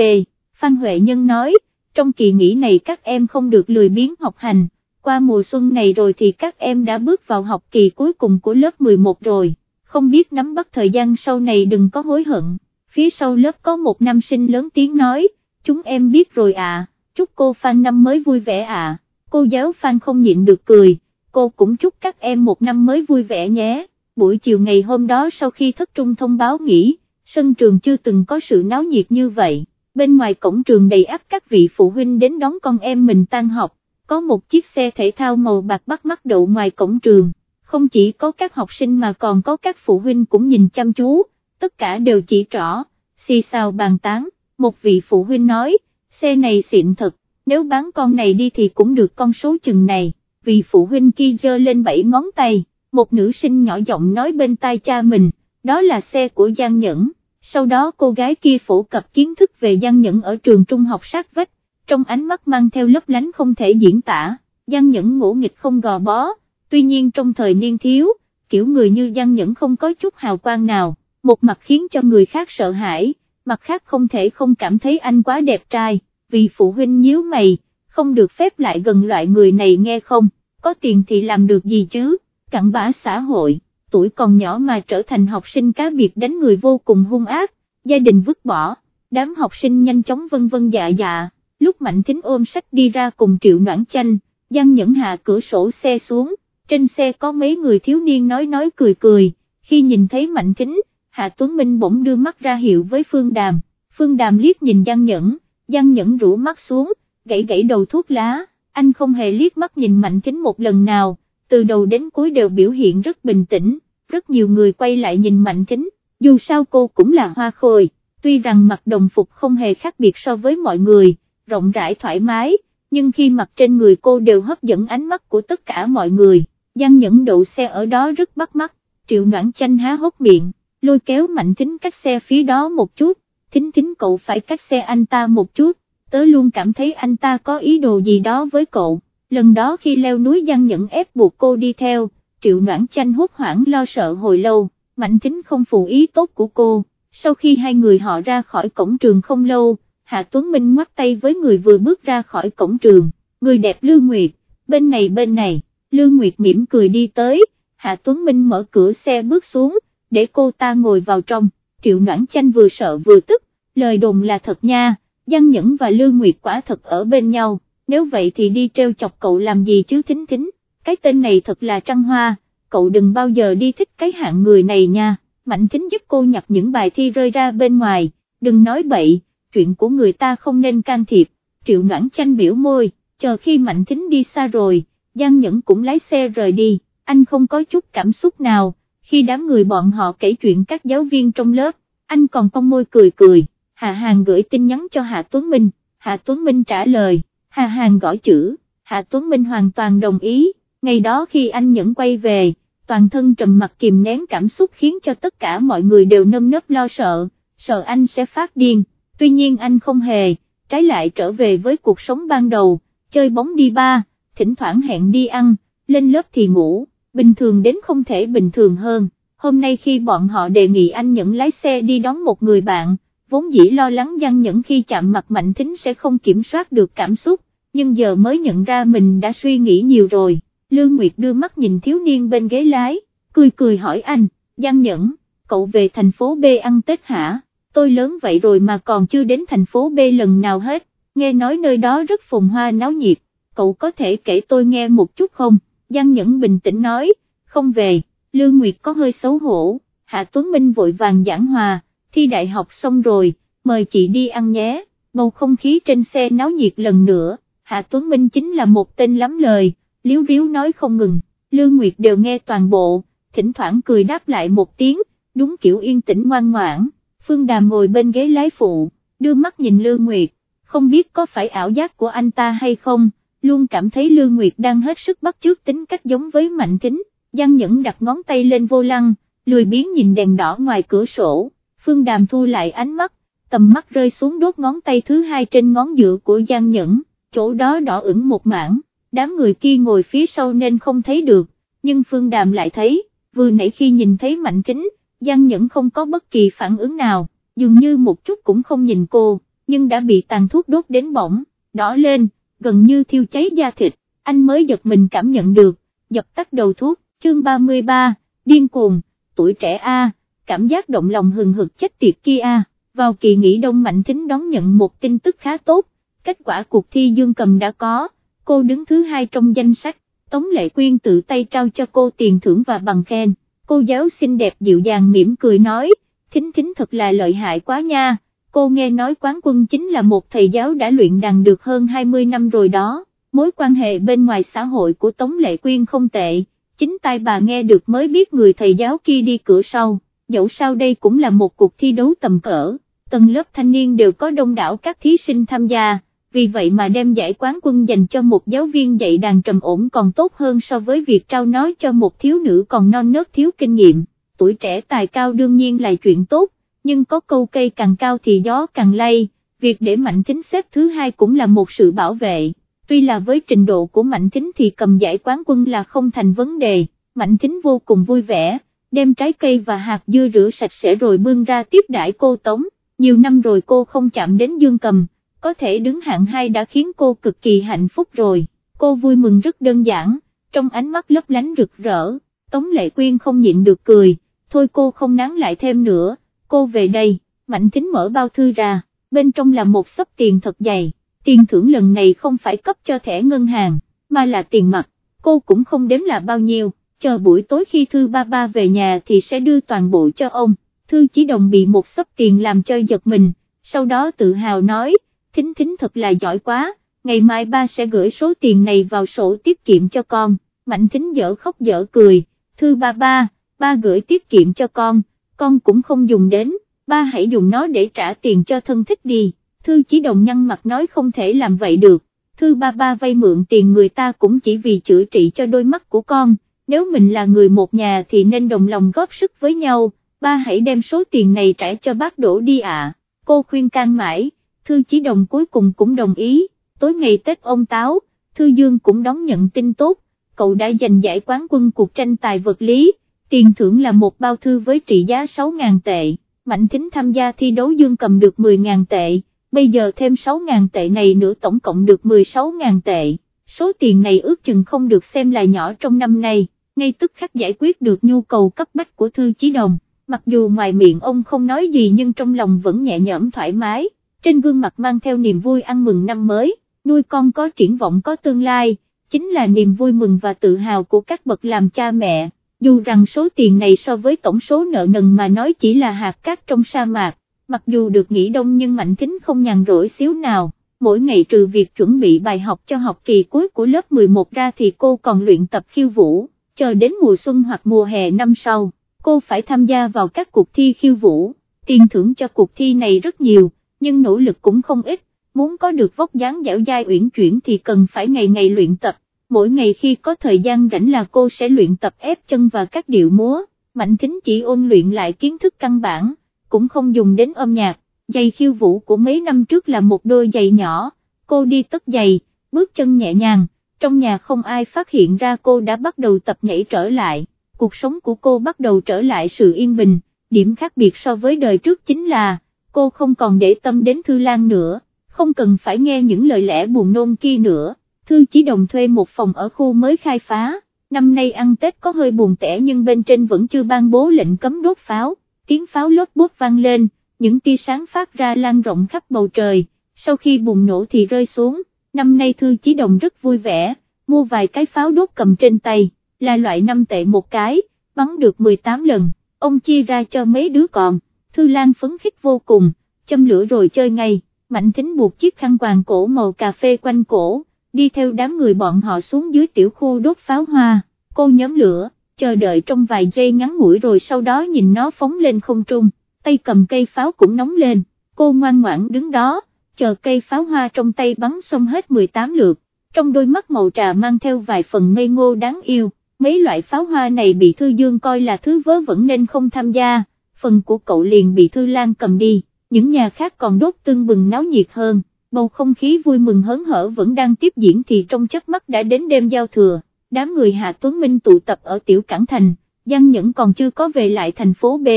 Phan Huệ Nhân nói, trong kỳ nghỉ này các em không được lười biếng học hành, qua mùa xuân này rồi thì các em đã bước vào học kỳ cuối cùng của lớp 11 rồi, không biết nắm bắt thời gian sau này đừng có hối hận, phía sau lớp có một nam sinh lớn tiếng nói, chúng em biết rồi à, chúc cô Phan năm mới vui vẻ à, cô giáo Phan không nhịn được cười. Cô cũng chúc các em một năm mới vui vẻ nhé. Buổi chiều ngày hôm đó sau khi thất trung thông báo nghỉ, sân trường chưa từng có sự náo nhiệt như vậy, bên ngoài cổng trường đầy áp các vị phụ huynh đến đón con em mình tan học, có một chiếc xe thể thao màu bạc bắt mắt đậu ngoài cổng trường, không chỉ có các học sinh mà còn có các phụ huynh cũng nhìn chăm chú, tất cả đều chỉ trỏ, xì xào bàn tán, một vị phụ huynh nói, xe này xịn thật, nếu bán con này đi thì cũng được con số chừng này. Vì phụ huynh kia giơ lên bảy ngón tay, một nữ sinh nhỏ giọng nói bên tai cha mình, đó là xe của Giang Nhẫn, sau đó cô gái kia phổ cập kiến thức về Giang Nhẫn ở trường trung học sát vách, trong ánh mắt mang theo lấp lánh không thể diễn tả, Giang Nhẫn ngỗ nghịch không gò bó, tuy nhiên trong thời niên thiếu, kiểu người như Giang Nhẫn không có chút hào quang nào, một mặt khiến cho người khác sợ hãi, mặt khác không thể không cảm thấy anh quá đẹp trai, vì phụ huynh nhíu mày, không được phép lại gần loại người này nghe không có tiền thì làm được gì chứ, cặn bã xã hội, tuổi còn nhỏ mà trở thành học sinh cá biệt đánh người vô cùng hung ác, gia đình vứt bỏ, đám học sinh nhanh chóng vân vân dạ dạ, lúc Mạnh Thính ôm sách đi ra cùng Triệu Noãn Chanh, Giang Nhẫn hạ cửa sổ xe xuống, trên xe có mấy người thiếu niên nói nói cười cười, khi nhìn thấy Mạnh Thính, Hạ Tuấn Minh bỗng đưa mắt ra hiệu với Phương Đàm, Phương Đàm liếc nhìn Giang Nhẫn, Giang Nhẫn rũ mắt xuống, gãy gãy đầu thuốc lá, anh không hề liếc mắt nhìn Mạnh Thính một lần nào, từ đầu đến cuối đều biểu hiện rất bình tĩnh, rất nhiều người quay lại nhìn Mạnh Thính, dù sao cô cũng là hoa khôi, tuy rằng mặc đồng phục không hề khác biệt so với mọi người, rộng rãi thoải mái, nhưng khi mặc trên người cô đều hấp dẫn ánh mắt của tất cả mọi người, Giang Nhẫn đậu xe ở đó rất bắt mắt, Triệu Noãn Chanh há hốc miệng, lôi kéo Mạnh Thính cách xe phía đó một chút, Thính Thính cậu phải cách xe anh ta một chút, tớ luôn cảm thấy anh ta có ý đồ gì đó với cậu, lần đó khi leo núi Giang Nhẫn ép buộc cô đi theo, Triệu Noãn Chanh hốt hoảng lo sợ hồi lâu, Mạnh Thính không phụ ý tốt của cô, sau khi hai người họ ra khỏi cổng trường không lâu, Hạ Tuấn Minh ngoắt tay với người vừa bước ra khỏi cổng trường, người đẹp Lương Nguyệt, bên này bên này, Lương Nguyệt mỉm cười đi tới, Hạ Tuấn Minh mở cửa xe bước xuống, để cô ta ngồi vào trong, Triệu Noãn Chanh vừa sợ vừa tức, lời đồn là thật nha, Giang Nhẫn và Lương Nguyệt quả thật ở bên nhau, nếu vậy thì đi treo chọc cậu làm gì chứ thính thính, cái tên này thật là trăng hoa, cậu đừng bao giờ đi thích cái hạng người này nha, Mạnh Thính giúp cô nhặt những bài thi rơi ra bên ngoài, đừng nói bậy, chuyện của người ta không nên can thiệp, Triệu Noãn Chanh biểu môi, chờ khi Mạnh Thính đi xa rồi, Giang Nhẫn cũng lái xe rời đi, anh không có chút cảm xúc nào, khi đám người bọn họ kể chuyện các giáo viên trong lớp, anh còn cong môi cười cười, Hà Hàng gửi tin nhắn cho Hạ Tuấn Minh, Hạ Tuấn Minh trả lời, Hà Hàng gõ chữ, Hạ Tuấn Minh hoàn toàn đồng ý, ngày đó khi anh Nhẫn quay về, toàn thân trầm mặt kìm nén cảm xúc khiến cho tất cả mọi người đều nâm nớp lo sợ, sợ anh sẽ phát điên, tuy nhiên anh không hề, trái lại trở về với cuộc sống ban đầu, chơi bóng đi ba, thỉnh thoảng hẹn đi ăn, lên lớp thì ngủ, bình thường đến không thể bình thường hơn, hôm nay khi bọn họ đề nghị anh Nhẫn lái xe đi đón một người bạn, vốn dĩ lo lắng Giang Nhẫn khi chạm mặt Mạnh Thính sẽ không kiểm soát được cảm xúc, nhưng giờ mới nhận ra mình đã suy nghĩ nhiều rồi. Lương Nguyệt đưa mắt nhìn thiếu niên bên ghế lái, cười cười hỏi anh, Giang Nhẫn, cậu về thành phố B ăn Tết hả? Tôi lớn vậy rồi mà còn chưa đến thành phố B lần nào hết, nghe nói nơi đó rất phồn hoa náo nhiệt, cậu có thể kể tôi nghe một chút không? Giang Nhẫn bình tĩnh nói, không về, Lương Nguyệt có hơi xấu hổ, Hạ Tuấn Minh vội vàng giảng hòa, thi đại học xong rồi, mời chị đi ăn nhé, bầu không khí trên xe náo nhiệt lần nữa, Hạ Tuấn Minh chính là một tên lắm lời. Liếu riếu nói không ngừng, Lương Nguyệt đều nghe toàn bộ, thỉnh thoảng cười đáp lại một tiếng, đúng kiểu yên tĩnh ngoan ngoãn, Phương Đàm ngồi bên ghế lái phụ, đưa mắt nhìn Lương Nguyệt, không biết có phải ảo giác của anh ta hay không, luôn cảm thấy Lương Nguyệt đang hết sức bắt chước tính cách giống với Mạnh Kính, Giang Nhẫn đặt ngón tay lên vô lăng, lười biến nhìn đèn đỏ ngoài cửa sổ, Phương Đàm thu lại ánh mắt, tầm mắt rơi xuống đốt ngón tay thứ hai trên ngón giữa của Giang Nhẫn, chỗ đó đỏ ửng một mảng đám người kia ngồi phía sau nên không thấy được, nhưng Phương Đàm lại thấy, vừa nãy khi nhìn thấy Mạnh Kính, Giang Nhẫn không có bất kỳ phản ứng nào, dường như một chút cũng không nhìn cô, nhưng đã bị tàn thuốc đốt đến bỏng, đỏ lên, gần như thiêu cháy da thịt, anh mới giật mình cảm nhận được, dập tắt đầu thuốc, chương 33, điên cuồng, tuổi trẻ A, cảm giác động lòng hừng hực chết tiệt kia A, vào kỳ nghỉ đông Mạnh thính đón nhận một tin tức khá tốt, kết quả cuộc thi Dương Cầm đã có cô đứng thứ hai trong danh sách, Tống Lệ Quyên tự tay trao cho cô tiền thưởng và bằng khen, cô giáo xinh đẹp dịu dàng mỉm cười nói, thính thính thật là lợi hại quá nha, cô nghe nói quán quân chính là một thầy giáo đã luyện đàn được hơn 20 năm rồi đó, mối quan hệ bên ngoài xã hội của Tống Lệ Quyên không tệ, chính tay bà nghe được mới biết người thầy giáo kia đi cửa sau, dẫu sao đây cũng là một cuộc thi đấu tầm cỡ, tầng lớp thanh niên đều có đông đảo các thí sinh tham gia vì vậy mà đem giải quán quân dành cho một giáo viên dạy đàn trầm ổn còn tốt hơn so với việc trao nói cho một thiếu nữ còn non nớt thiếu kinh nghiệm, tuổi trẻ tài cao đương nhiên là chuyện tốt, nhưng có câu cây càng cao thì gió càng lay, việc để Mạnh Thính xếp thứ hai cũng là một sự bảo vệ, tuy là với trình độ của Mạnh Thính thì cầm giải quán quân là không thành vấn đề, Mạnh Thính vô cùng vui vẻ, đem trái cây và hạt dưa rửa sạch sẽ rồi bưng ra tiếp đãi cô Tống, nhiều năm rồi cô không chạm đến dương cầm có thể đứng hạng hai đã khiến cô cực kỳ hạnh phúc rồi, cô vui mừng rất đơn giản, trong ánh mắt lấp lánh rực rỡ, Tống Lệ Quyên không nhịn được cười, thôi cô không nán lại thêm nữa, cô về đây, Mạnh Thính mở bao thư ra, bên trong là một sấp tiền thật dày, tiền thưởng lần này không phải cấp cho thẻ ngân hàng, mà là tiền mặt, cô cũng không đếm là bao nhiêu, chờ buổi tối khi Thư ba ba về nhà thì sẽ đưa toàn bộ cho ông, Thư chỉ đồng bị một sấp tiền làm cho giật mình, sau đó tự hào nói, thính thính thật là giỏi quá, ngày mai ba sẽ gửi số tiền này vào sổ tiết kiệm cho con, mạnh thính dở khóc dở cười, Thư ba ba, ba gửi tiết kiệm cho con, con cũng không dùng đến, ba hãy dùng nó để trả tiền cho thân thích đi, Thư chỉ đồng nhăn mặt nói không thể làm vậy được. Thư ba ba vay mượn tiền người ta cũng chỉ vì chữa trị cho đôi mắt của con, nếu mình là người một nhà thì nên đồng lòng góp sức với nhau, ba hãy đem số tiền này trả cho bác đổ đi ạ, cô khuyên can mãi, thư Chí đồng cuối cùng cũng đồng ý, tối ngày Tết ông Táo, thư dương cũng đón nhận tin tốt, cậu đã giành giải quán quân cuộc tranh tài vật lý, tiền thưởng là một bao thư với trị giá 6.000 tệ, Mạnh Thính tham gia thi đấu dương cầm được 10.000 tệ. Bây giờ thêm 6.000 tệ này nữa tổng cộng được 16.000 tệ, số tiền này ước chừng không được xem là nhỏ trong năm nay, ngay tức khắc giải quyết được nhu cầu cấp bách của Thư Chí Đồng, mặc dù ngoài miệng ông không nói gì nhưng trong lòng vẫn nhẹ nhõm thoải mái, trên gương mặt mang theo niềm vui ăn mừng năm mới, nuôi con có triển vọng có tương lai, chính là niềm vui mừng và tự hào của các bậc làm cha mẹ. Dù rằng số tiền này so với tổng số nợ nần mà nói chỉ là hạt cát trong sa mạc, mặc dù được nghỉ đông nhưng Mạnh kính không nhàn rỗi xíu nào, mỗi ngày trừ việc chuẩn bị bài học cho học kỳ cuối của lớp 11 ra thì cô còn luyện tập khiêu vũ, chờ đến mùa xuân hoặc mùa hè năm sau, cô phải tham gia vào các cuộc thi khiêu vũ, tiền thưởng cho cuộc thi này rất nhiều, nhưng nỗ lực cũng không ít, muốn có được vóc dáng dẻo dai uyển chuyển thì cần phải ngày ngày luyện tập, mỗi ngày khi có thời gian rảnh là cô sẽ luyện tập ép chân và các điệu múa, Mạnh Thính chỉ ôn luyện lại kiến thức căn bản cũng không dùng đến âm nhạc, giày khiêu vũ của mấy năm trước là một đôi giày nhỏ, cô đi tất giày, bước chân nhẹ nhàng, trong nhà không ai phát hiện ra cô đã bắt đầu tập nhảy trở lại, cuộc sống của cô bắt đầu trở lại sự yên bình, điểm khác biệt so với đời trước chính là, cô không còn để tâm đến Thư Lan nữa, không cần phải nghe những lời lẽ buồn nôn kia nữa, Thư chỉ đồng thuê một phòng ở khu mới khai phá, năm nay ăn Tết có hơi buồn tẻ nhưng bên trên vẫn chưa ban bố lệnh cấm đốt pháo. Tiếng pháo lốt bút vang lên, những tia sáng phát ra lan rộng khắp bầu trời, sau khi bùng nổ thì rơi xuống, năm nay Thư Chí Đồng rất vui vẻ, mua vài cái pháo đốt cầm trên tay, là loại 5 tệ một cái, bắn được 18 lần, ông chia ra cho mấy đứa còn, Thư Lan phấn khích vô cùng, châm lửa rồi chơi ngay, Mạnh Thính buộc chiếc khăn quàng cổ màu cà phê quanh cổ, đi theo đám người bọn họ xuống dưới tiểu khu đốt pháo hoa, cô nhóm lửa chờ đợi trong vài giây ngắn ngủi rồi sau đó nhìn nó phóng lên không trung, tay cầm cây pháo cũng nóng lên, cô ngoan ngoãn đứng đó, chờ cây pháo hoa trong tay bắn xong hết 18 lượt, trong đôi mắt màu trà mang theo vài phần ngây ngô đáng yêu, mấy loại pháo hoa này bị Thư Dương coi là thứ vớ vẩn nên không tham gia, phần của cậu liền bị Thư Lan cầm đi, những nhà khác còn đốt tương bừng náo nhiệt hơn, bầu không khí vui mừng hớn hở vẫn đang tiếp diễn thì trong chớp mắt đã đến đêm giao thừa đám người Hạ Tuấn Minh tụ tập ở Tiểu Cảng Thành, Giang Nhẫn còn chưa có về lại thành phố B,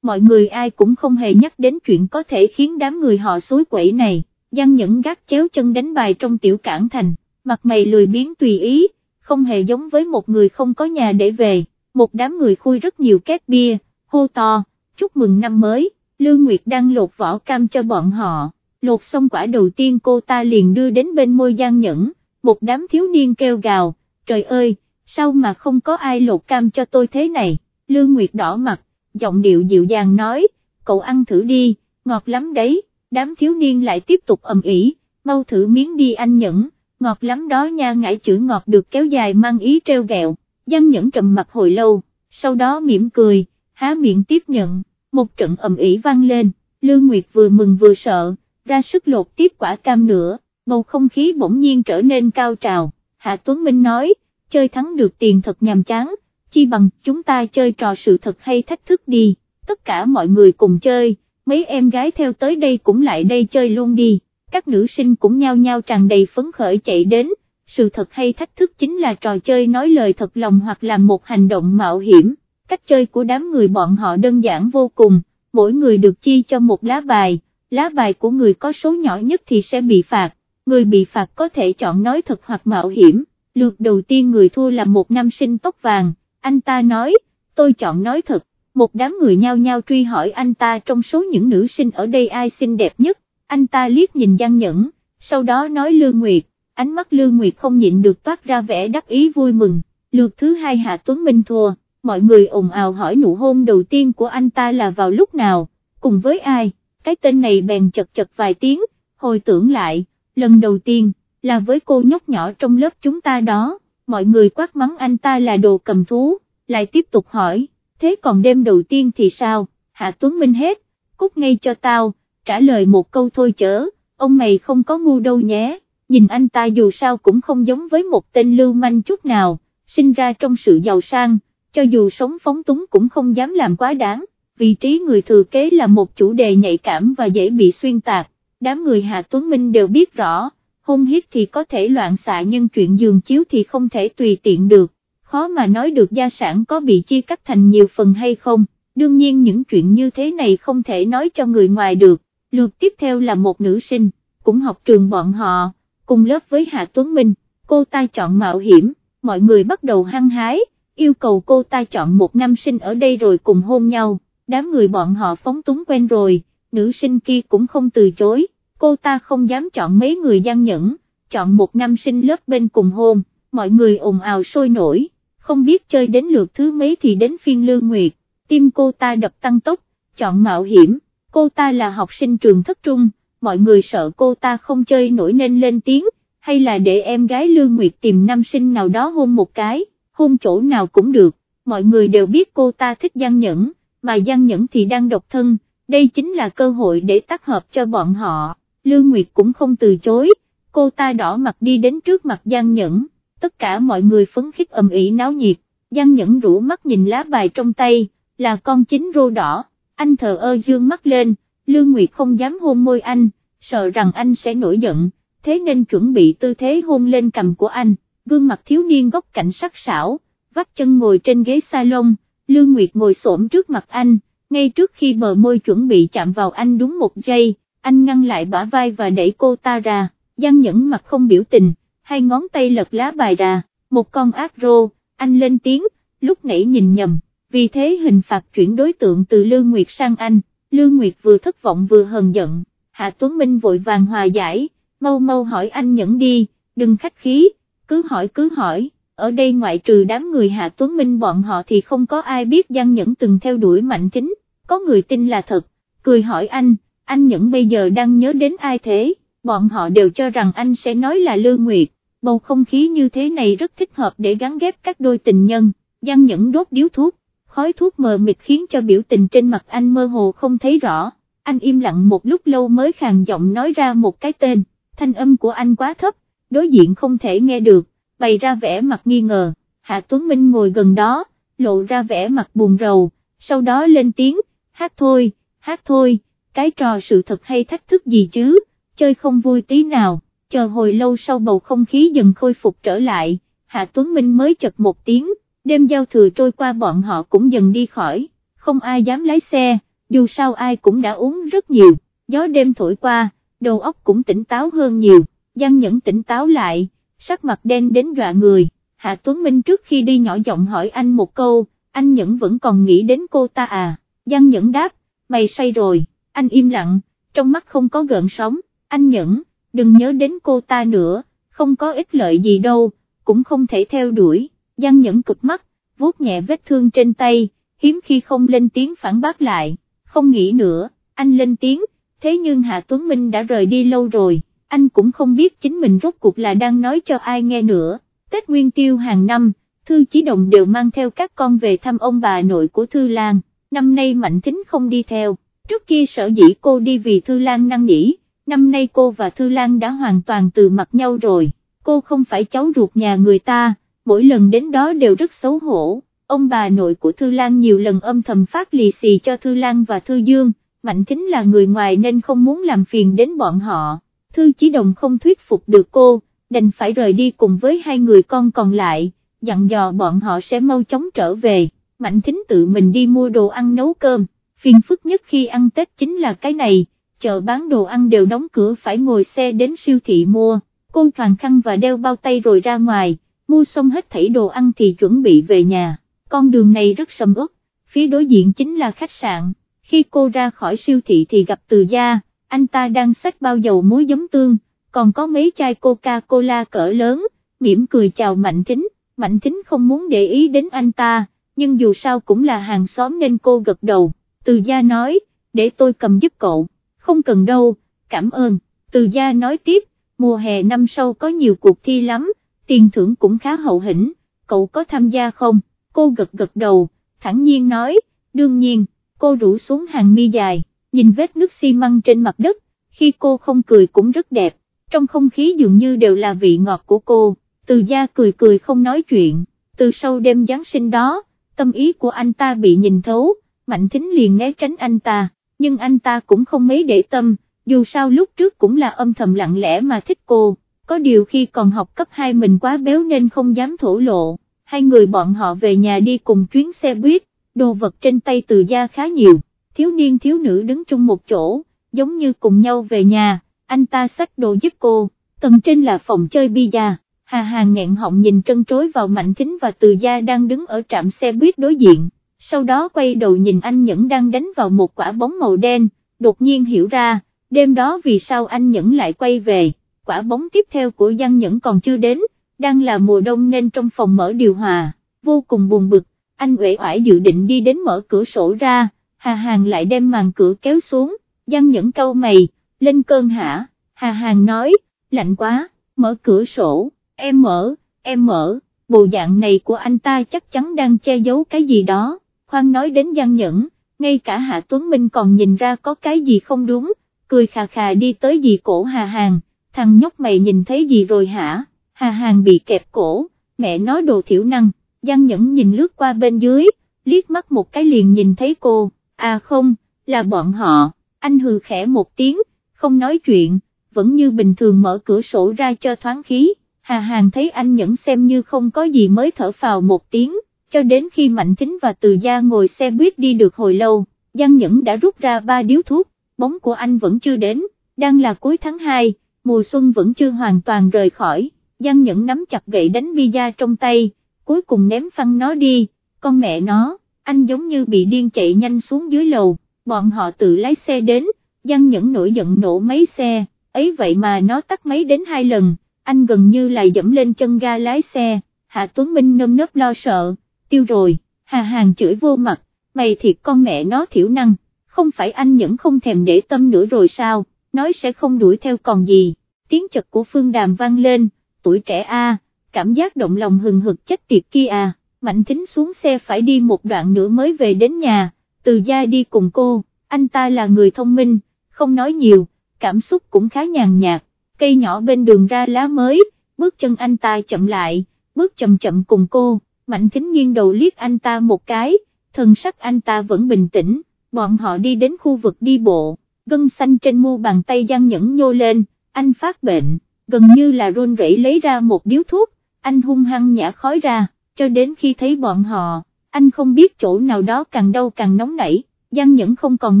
mọi người ai cũng không hề nhắc đến chuyện có thể khiến đám người họ suối quẩy này, Giang Nhẫn gác chéo chân đánh bài trong Tiểu Cảng Thành, mặt mày lười biếng tùy ý, không hề giống với một người không có nhà để về, một đám người khui rất nhiều két bia, hô to, chúc mừng năm mới, Lương Nguyệt đang lột vỏ cam cho bọn họ, lột xong quả đầu tiên cô ta liền đưa đến bên môi Giang Nhẫn, một đám thiếu niên kêu gào, trời ơi, sao mà không có ai lột cam cho tôi thế này, Lương Nguyệt đỏ mặt, giọng điệu dịu dàng nói, cậu ăn thử đi, ngọt lắm đấy, đám thiếu niên lại tiếp tục ầm ĩ, mau thử miếng đi anh Nhẫn, ngọt lắm đó nha ngải chữ ngọt được kéo dài mang ý treo gẹo, Giang Nhẫn trầm mặt hồi lâu, sau đó mỉm cười, há miệng tiếp nhận, một trận ầm ĩ vang lên, Lương Nguyệt vừa mừng vừa sợ, ra sức lột tiếp quả cam nữa, bầu không khí bỗng nhiên trở nên cao trào. Hạ Tuấn Minh nói, chơi thắng được tiền thật nhàm chán, chi bằng chúng ta chơi trò sự thật hay thách thức đi, tất cả mọi người cùng chơi, mấy em gái theo tới đây cũng lại đây chơi luôn đi, các nữ sinh cũng nhao nhao tràn đầy phấn khởi chạy đến, sự thật hay thách thức chính là trò chơi nói lời thật lòng hoặc làm một hành động mạo hiểm, cách chơi của đám người bọn họ đơn giản vô cùng, mỗi người được chi cho một lá bài, lá bài của người có số nhỏ nhất thì sẽ bị phạt người bị phạt có thể chọn nói thật hoặc mạo hiểm, lượt đầu tiên người thua là một nam sinh tóc vàng, anh ta nói, tôi chọn nói thật, một đám người nhao nhao truy hỏi anh ta trong số những nữ sinh ở đây ai xinh đẹp nhất, anh ta liếc nhìn Giang Nhẫn, sau đó nói Lương Nguyệt, ánh mắt Lương Nguyệt không nhịn được toát ra vẻ đắc ý vui mừng, lượt thứ hai Hạ Tuấn Minh thua, mọi người ồn ào hỏi nụ hôn đầu tiên của anh ta là vào lúc nào, cùng với ai, cái tên này bèn chật chật vài tiếng, hồi tưởng lại, lần đầu tiên, là với cô nhóc nhỏ trong lớp chúng ta đó, mọi người quát mắng anh ta là đồ cầm thú, lại tiếp tục hỏi, thế còn đêm đầu tiên thì sao, Hạ Tuấn Minh hết, cút ngay cho tao, trả lời một câu thôi chớ, ông mày không có ngu đâu nhé, nhìn anh ta dù sao cũng không giống với một tên lưu manh chút nào, sinh ra trong sự giàu sang, cho dù sống phóng túng cũng không dám làm quá đáng, vị trí người thừa kế là một chủ đề nhạy cảm và dễ bị xuyên tạc, đám người Hạ Tuấn Minh đều biết rõ, hôn hít thì có thể loạn xạ nhưng chuyện giường chiếu thì không thể tùy tiện được, khó mà nói được gia sản có bị chia cắt thành nhiều phần hay không, đương nhiên những chuyện như thế này không thể nói cho người ngoài được, lượt tiếp theo là một nữ sinh, cũng học trường bọn họ, cùng lớp với Hạ Tuấn Minh, cô ta chọn mạo hiểm, mọi người bắt đầu hăng hái, yêu cầu cô ta chọn một nam sinh ở đây rồi cùng hôn nhau, đám người bọn họ phóng túng quen rồi, nữ sinh kia cũng không từ chối, cô ta không dám chọn mấy người gian nhẫn, chọn một nam sinh lớp bên cùng hôn, mọi người ồn ào sôi nổi, không biết chơi đến lượt thứ mấy thì đến phiên Lương Nguyệt, tim cô ta đập tăng tốc, chọn mạo hiểm, cô ta là học sinh trường thất trung, mọi người sợ cô ta không chơi nổi nên lên tiếng, hay là để em gái Lương Nguyệt tìm nam sinh nào đó hôn một cái, hôn chỗ nào cũng được, mọi người đều biết cô ta thích Giang Nhẫn, mà Giang Nhẫn thì đang độc thân, đây chính là cơ hội để tác hợp cho bọn họ, Lương Nguyệt cũng không từ chối, cô ta đỏ mặt đi đến trước mặt Giang Nhẫn, tất cả mọi người phấn khích ầm ĩ náo nhiệt, Giang Nhẫn rũ mắt nhìn lá bài trong tay, là con chính rô đỏ, anh thờ ơ dương mắt lên, Lương Nguyệt không dám hôn môi anh, sợ rằng anh sẽ nổi giận, thế nên chuẩn bị tư thế hôn lên cầm của anh, gương mặt thiếu niên góc cạnh sắc sảo, vắt chân ngồi trên ghế salon, Lương Nguyệt ngồi xổm trước mặt anh, ngay trước khi bờ môi chuẩn bị chạm vào anh đúng một giây, anh ngăn lại bả vai và đẩy cô ta ra, Giang Nhẫn mặt không biểu tình, hai ngón tay lật lá bài ra, một con ác rô, anh lên tiếng, lúc nãy nhìn nhầm, vì thế hình phạt chuyển đối tượng từ Lương Nguyệt sang anh, Lương Nguyệt vừa thất vọng vừa hờn giận, Hạ Tuấn Minh vội vàng hòa giải, mau mau hỏi anh Nhẫn đi, đừng khách khí, cứ hỏi cứ hỏi, ở đây ngoại trừ đám người Hạ Tuấn Minh bọn họ thì không có ai biết Giang Nhẫn từng theo đuổi Mạnh Thính, có người tin là thật, cười hỏi anh, anh Nhẫn bây giờ đang nhớ đến ai thế, bọn họ đều cho rằng anh sẽ nói là Lương Nguyệt, bầu không khí như thế này rất thích hợp để gắn ghép các đôi tình nhân, Giang Nhẫn đốt điếu thuốc, khói thuốc mờ mịt khiến cho biểu tình trên mặt anh mơ hồ không thấy rõ, anh im lặng một lúc lâu mới khàn giọng nói ra một cái tên, thanh âm của anh quá thấp, đối diện không thể nghe được, bày ra vẻ mặt nghi ngờ, Hạ Tuấn Minh ngồi gần đó, lộ ra vẻ mặt buồn rầu, sau đó lên tiếng, hát thôi, hát thôi, cái trò sự thật hay thách thức gì chứ, chơi không vui tí nào, chờ hồi lâu sau bầu không khí dần khôi phục trở lại, Hạ Tuấn Minh mới chật một tiếng, đêm giao thừa trôi qua bọn họ cũng dần đi khỏi, không ai dám lái xe, dù sao ai cũng đã uống rất nhiều, gió đêm thổi qua, đầu óc cũng tỉnh táo hơn nhiều, Giang Nhẫn tỉnh táo lại, sắc mặt đen đến dọa người, Hạ Tuấn Minh trước khi đi nhỏ giọng hỏi anh một câu, anh Nhẫn vẫn còn nghĩ đến cô ta à, Giang Nhẫn đáp, mày say rồi, anh im lặng, trong mắt không có gợn sóng, anh Nhẫn, đừng nhớ đến cô ta nữa, không có ích lợi gì đâu, cũng không thể theo đuổi, Giang Nhẫn cực mắt, vuốt nhẹ vết thương trên tay, hiếm khi không lên tiếng phản bác lại, không nghĩ nữa, anh lên tiếng, thế nhưng Hạ Tuấn Minh đã rời đi lâu rồi, anh cũng không biết chính mình rốt cuộc là đang nói cho ai nghe nữa, Tết Nguyên Tiêu hàng năm, Thư Chí Đồng đều mang theo các con về thăm ông bà nội của Thư Lan, năm nay Mạnh Thính không đi theo, trước kia sở dĩ cô đi vì Thư Lan năng nỉ, năm nay cô và Thư Lan đã hoàn toàn từ mặt nhau rồi, cô không phải cháu ruột nhà người ta, mỗi lần đến đó đều rất xấu hổ, ông bà nội của Thư Lan nhiều lần âm thầm phát lì xì cho Thư Lan và Thư Dương, Mạnh Thính là người ngoài nên không muốn làm phiền đến bọn họ, Thư Chí Đồng không thuyết phục được cô, đành phải rời đi cùng với hai người con còn lại, dặn dò bọn họ sẽ mau chóng trở về, Mạnh Thính tự mình đi mua đồ ăn nấu cơm, phiền phức nhất khi ăn Tết chính là cái này, chợ bán đồ ăn đều đóng cửa phải ngồi xe đến siêu thị mua, cô toàn khăn và đeo bao tay rồi ra ngoài, mua xong hết thảy đồ ăn thì chuẩn bị về nhà, con đường này rất sầm uất, phía đối diện chính là khách sạn, khi cô ra khỏi siêu thị thì gặp từ gia, anh ta đang xách bao dầu muối giấm tương, còn có mấy chai Coca-Cola cỡ lớn, mỉm cười chào Mạnh Thính, Mạnh Thính không muốn để ý đến anh ta, nhưng dù sao cũng là hàng xóm nên cô gật đầu, từ gia nói, để tôi cầm giúp cậu, không cần đâu, cảm ơn, từ gia nói tiếp, mùa hè năm sau có nhiều cuộc thi lắm, tiền thưởng cũng khá hậu hĩnh, cậu có tham gia không, cô gật gật đầu, thẳng nhiên nói, đương nhiên, cô rủ xuống hàng mi dài, nhìn vết nước xi măng trên mặt đất, khi cô không cười cũng rất đẹp, trong không khí dường như đều là vị ngọt của cô, từ gia cười cười không nói chuyện, từ sau đêm Giáng sinh đó, tâm ý của anh ta bị nhìn thấu, Mạnh Thính liền né tránh anh ta, nhưng anh ta cũng không mấy để tâm, dù sao lúc trước cũng là âm thầm lặng lẽ mà thích cô, có điều khi còn học cấp 2 mình quá béo nên không dám thổ lộ, hai người bọn họ về nhà đi cùng chuyến xe buýt, đồ vật trên tay từ gia khá nhiều, thiếu niên thiếu nữ đứng chung một chỗ, giống như cùng nhau về nhà, anh ta xách đồ giúp cô, tầng trên là phòng chơi bia. Hà Hàng nghẹn họng nhìn trân trối vào Mạnh Thính và Từ Gia đang đứng ở trạm xe buýt đối diện, sau đó quay đầu nhìn anh Nhẫn đang đánh vào một quả bóng màu đen, đột nhiên hiểu ra, đêm đó vì sao anh Nhẫn lại quay về, quả bóng tiếp theo của Giang Nhẫn còn chưa đến, đang là mùa đông nên trong phòng mở điều hòa, vô cùng buồn bực, anh uể oải dự định đi đến mở cửa sổ ra, Hà Hàng lại đem màn cửa kéo xuống, Giang Nhẫn câu mày, lên cơn hả, Hà Hàng nói, lạnh quá, mở cửa sổ em mở, em mở, bộ dạng này của anh ta chắc chắn đang che giấu cái gì đó, khoan nói đến Giang nhẫn, ngay cả Hạ Tuấn Minh còn nhìn ra có cái gì không đúng, cười khà khà đi tới dì cổ Hà Hàng, thằng nhóc mày nhìn thấy gì rồi hả, Hà Hàng bị kẹp cổ, mẹ nói đồ thiểu năng, Giang nhẫn nhìn lướt qua bên dưới, liếc mắt một cái liền nhìn thấy cô, à không, là bọn họ, anh hừ khẽ một tiếng, không nói chuyện, vẫn như bình thường mở cửa sổ ra cho thoáng khí. Hà Hàng thấy anh Nhẫn xem như không có gì mới thở phào một tiếng, cho đến khi Mạnh Thính và Từ Gia ngồi xe buýt đi được hồi lâu, Giang Nhẫn đã rút ra ba điếu thuốc, bóng của anh vẫn chưa đến, đang là cuối tháng 2, mùa xuân vẫn chưa hoàn toàn rời khỏi, Giang Nhẫn nắm chặt gậy đánh pizza trong tay, cuối cùng ném phăng nó đi, con mẹ nó, anh giống như bị điên chạy nhanh xuống dưới lầu, bọn họ tự lái xe đến, Giang Nhẫn nổi giận nổ mấy xe, ấy vậy mà nó tắt máy đến hai lần anh gần như là dẫm lên chân ga lái xe, Hạ Tuấn Minh nơm nớp lo sợ, tiêu rồi, Hà Hàng chửi vô mặt, mày thiệt con mẹ nó thiểu năng, không phải anh nhẫn không thèm để tâm nữa rồi sao, nói sẽ không đuổi theo còn gì, tiếng chật của Phương Đàm vang lên, tuổi trẻ a, cảm giác động lòng hừng hực chết tiệt kia à, Mạnh Thính xuống xe phải đi một đoạn nữa mới về đến nhà, từ gia đi cùng cô, anh ta là người thông minh, không nói nhiều, cảm xúc cũng khá nhàn nhạt, cây nhỏ bên đường ra lá mới, bước chân anh ta chậm lại, bước chậm chậm cùng cô, mạnh thính nghiêng đầu liếc anh ta một cái, thần sắc anh ta vẫn bình tĩnh, bọn họ đi đến khu vực đi bộ, gân xanh trên mu bàn tay gian nhẫn nhô lên, anh phát bệnh, gần như là run rẩy lấy ra một điếu thuốc, anh hung hăng nhả khói ra, cho đến khi thấy bọn họ, anh không biết chỗ nào đó càng đau càng nóng nảy, Giang Nhẫn không còn